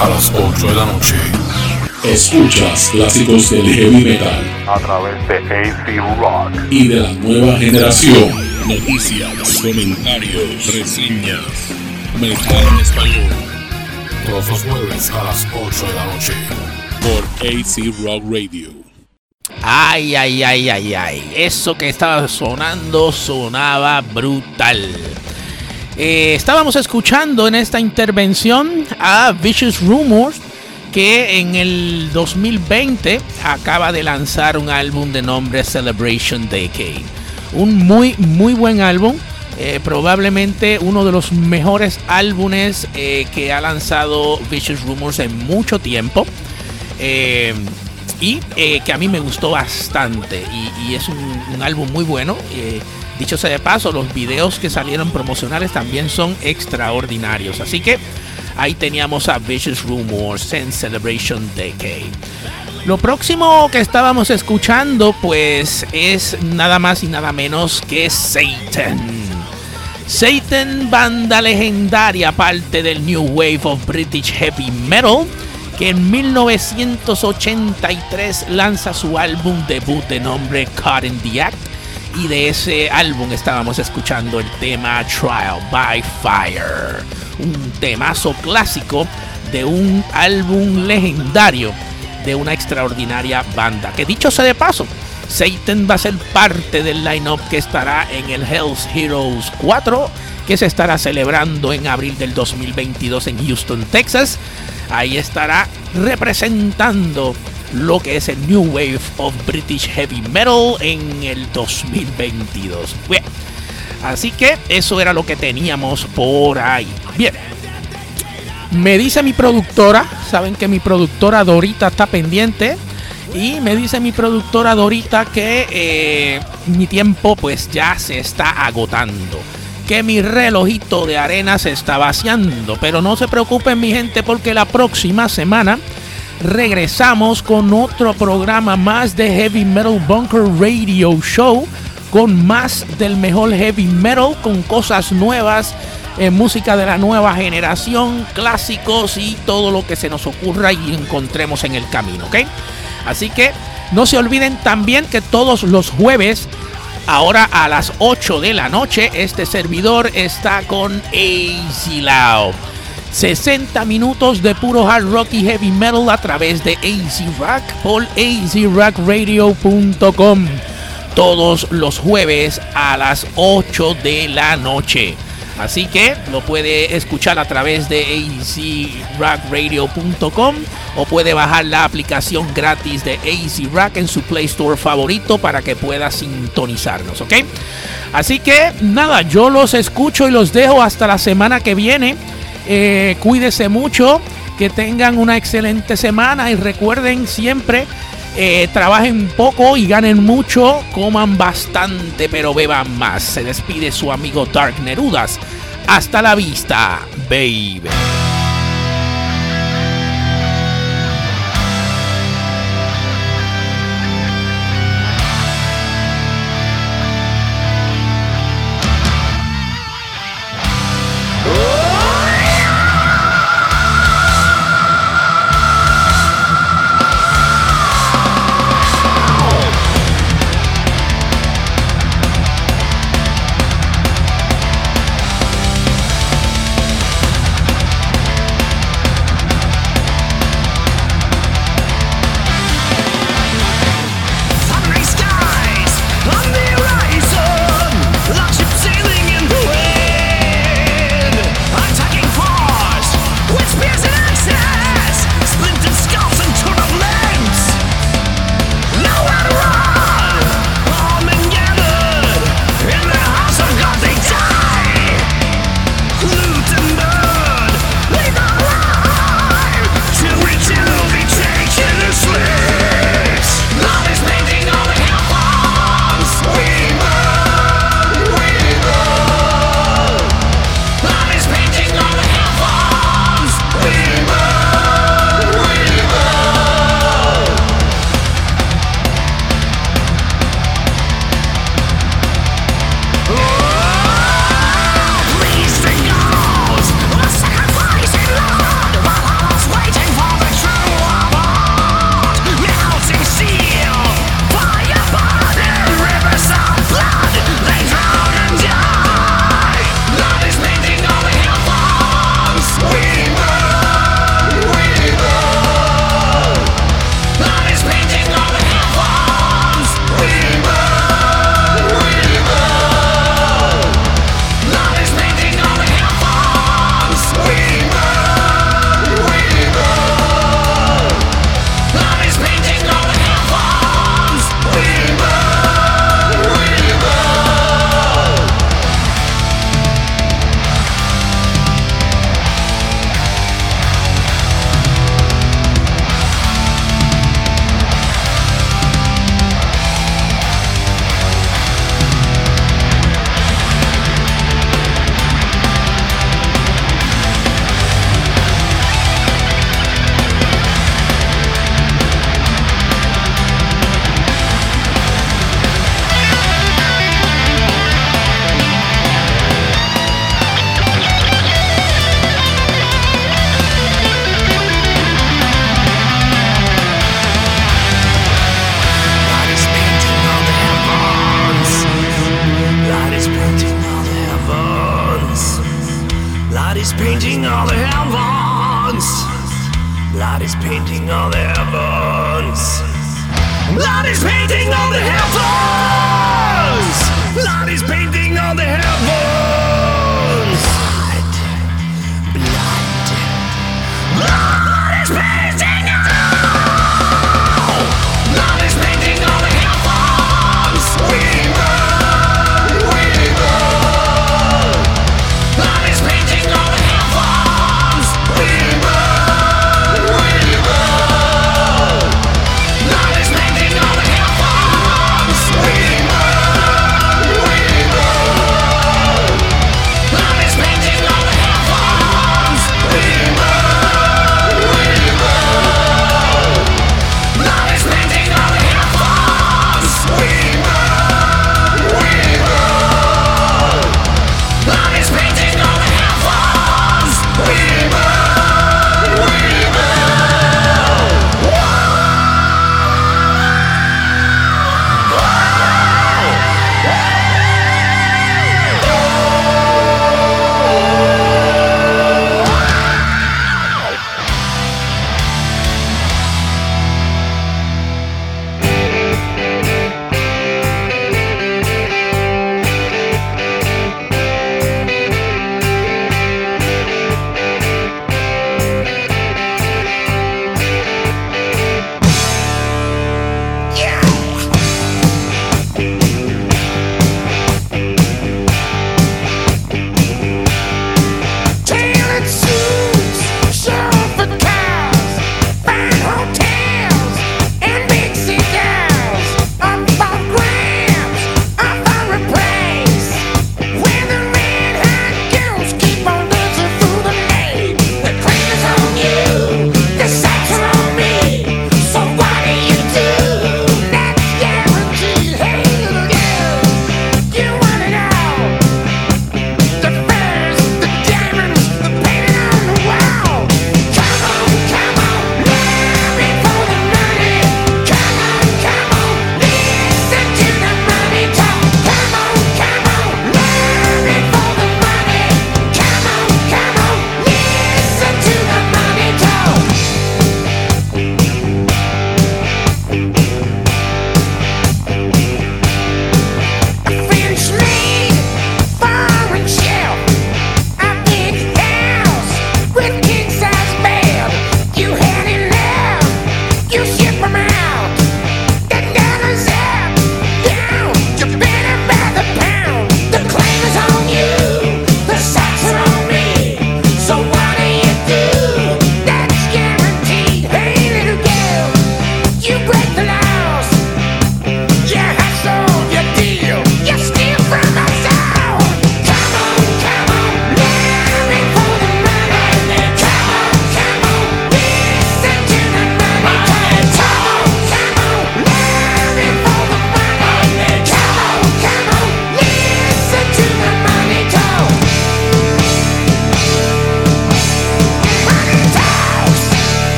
A las 8 de la noche. Escuchas clásicos del heavy metal. A través de AC Rock. Y de la nueva generación. Noticias, comentarios, reseñas. Metal en español. Todos los jueves a las 8 de la noche. Por AC Rock Radio. Ay, ay, ay, ay, ay. Eso que estaba sonando sonaba brutal. Eh, estábamos escuchando en esta intervención a Vicious Rumors que en el 2020 acaba de lanzar un álbum de nombre Celebration Decade. Un muy, muy buen álbum. Eh, probablemente uno de los mejores álbumes eh, que ha lanzado Vicious Rumors en mucho tiempo. Y que a mí me gustó bastante. Y, es un, álbum muy bueno. Dicho sea de paso, los videos que salieron promocionales también son extraordinarios. Así que ahí teníamos a Vicious Rumors en Celebration Decade. Lo próximo que estábamos escuchando pues es nada más y nada menos que Satan. Satan, banda legendaria, parte del New Wave of British Heavy Metal, que en 1983 lanza su álbum debut de nombre Caught in the Act. Y de ese álbum estábamos escuchando el tema Trial by Fire, un temazo clásico de un álbum legendario de una extraordinaria banda. Que dicho sea de paso, Satan va a ser parte del line-up que estará en el Hells Heroes 4, que se estará celebrando en abril del 2022 en Houston, Texas. Ahí estará representando lo que es el New Wave of British Heavy Metal en el 2022. Bien, así que eso era lo que teníamos por ahí. Bien, me dice mi productora, saben que mi productora Dorita está pendiente. Y me dice mi productora Dorita que eh, mi tiempo pues ya se está agotando. Que mi relojito de arena se está vaciando. Pero no se preocupen mi gente porque la próxima semana regresamos con otro programa más de Heavy Metal Bunker Radio Show. Con más del mejor heavy metal, con cosas nuevas, eh, música de la nueva generación, clásicos y todo lo que se nos ocurra y encontremos en el camino, ¿ok? Así que no se olviden también que todos los jueves, ahora a las 8 de la noche, este servidor está con AC Loud. 60 minutos de puro hard rock y heavy metal a través de AC Rock por azrockradio.com. Todos los jueves a las 8 de la noche. Así que lo puede escuchar a través de azrockradio.com o puede bajar la aplicación gratis de AC Rock en su Play Store favorito para que pueda sintonizarnos, ¿ok? Así que nada, yo los escucho y los dejo hasta la semana que viene. Eh, cuídese mucho, que tengan una excelente semana y recuerden siempre eh, trabajen poco y ganen mucho, coman bastante pero beban más. Se despide su amigo Dark Nerudas. Hasta la vista, baby.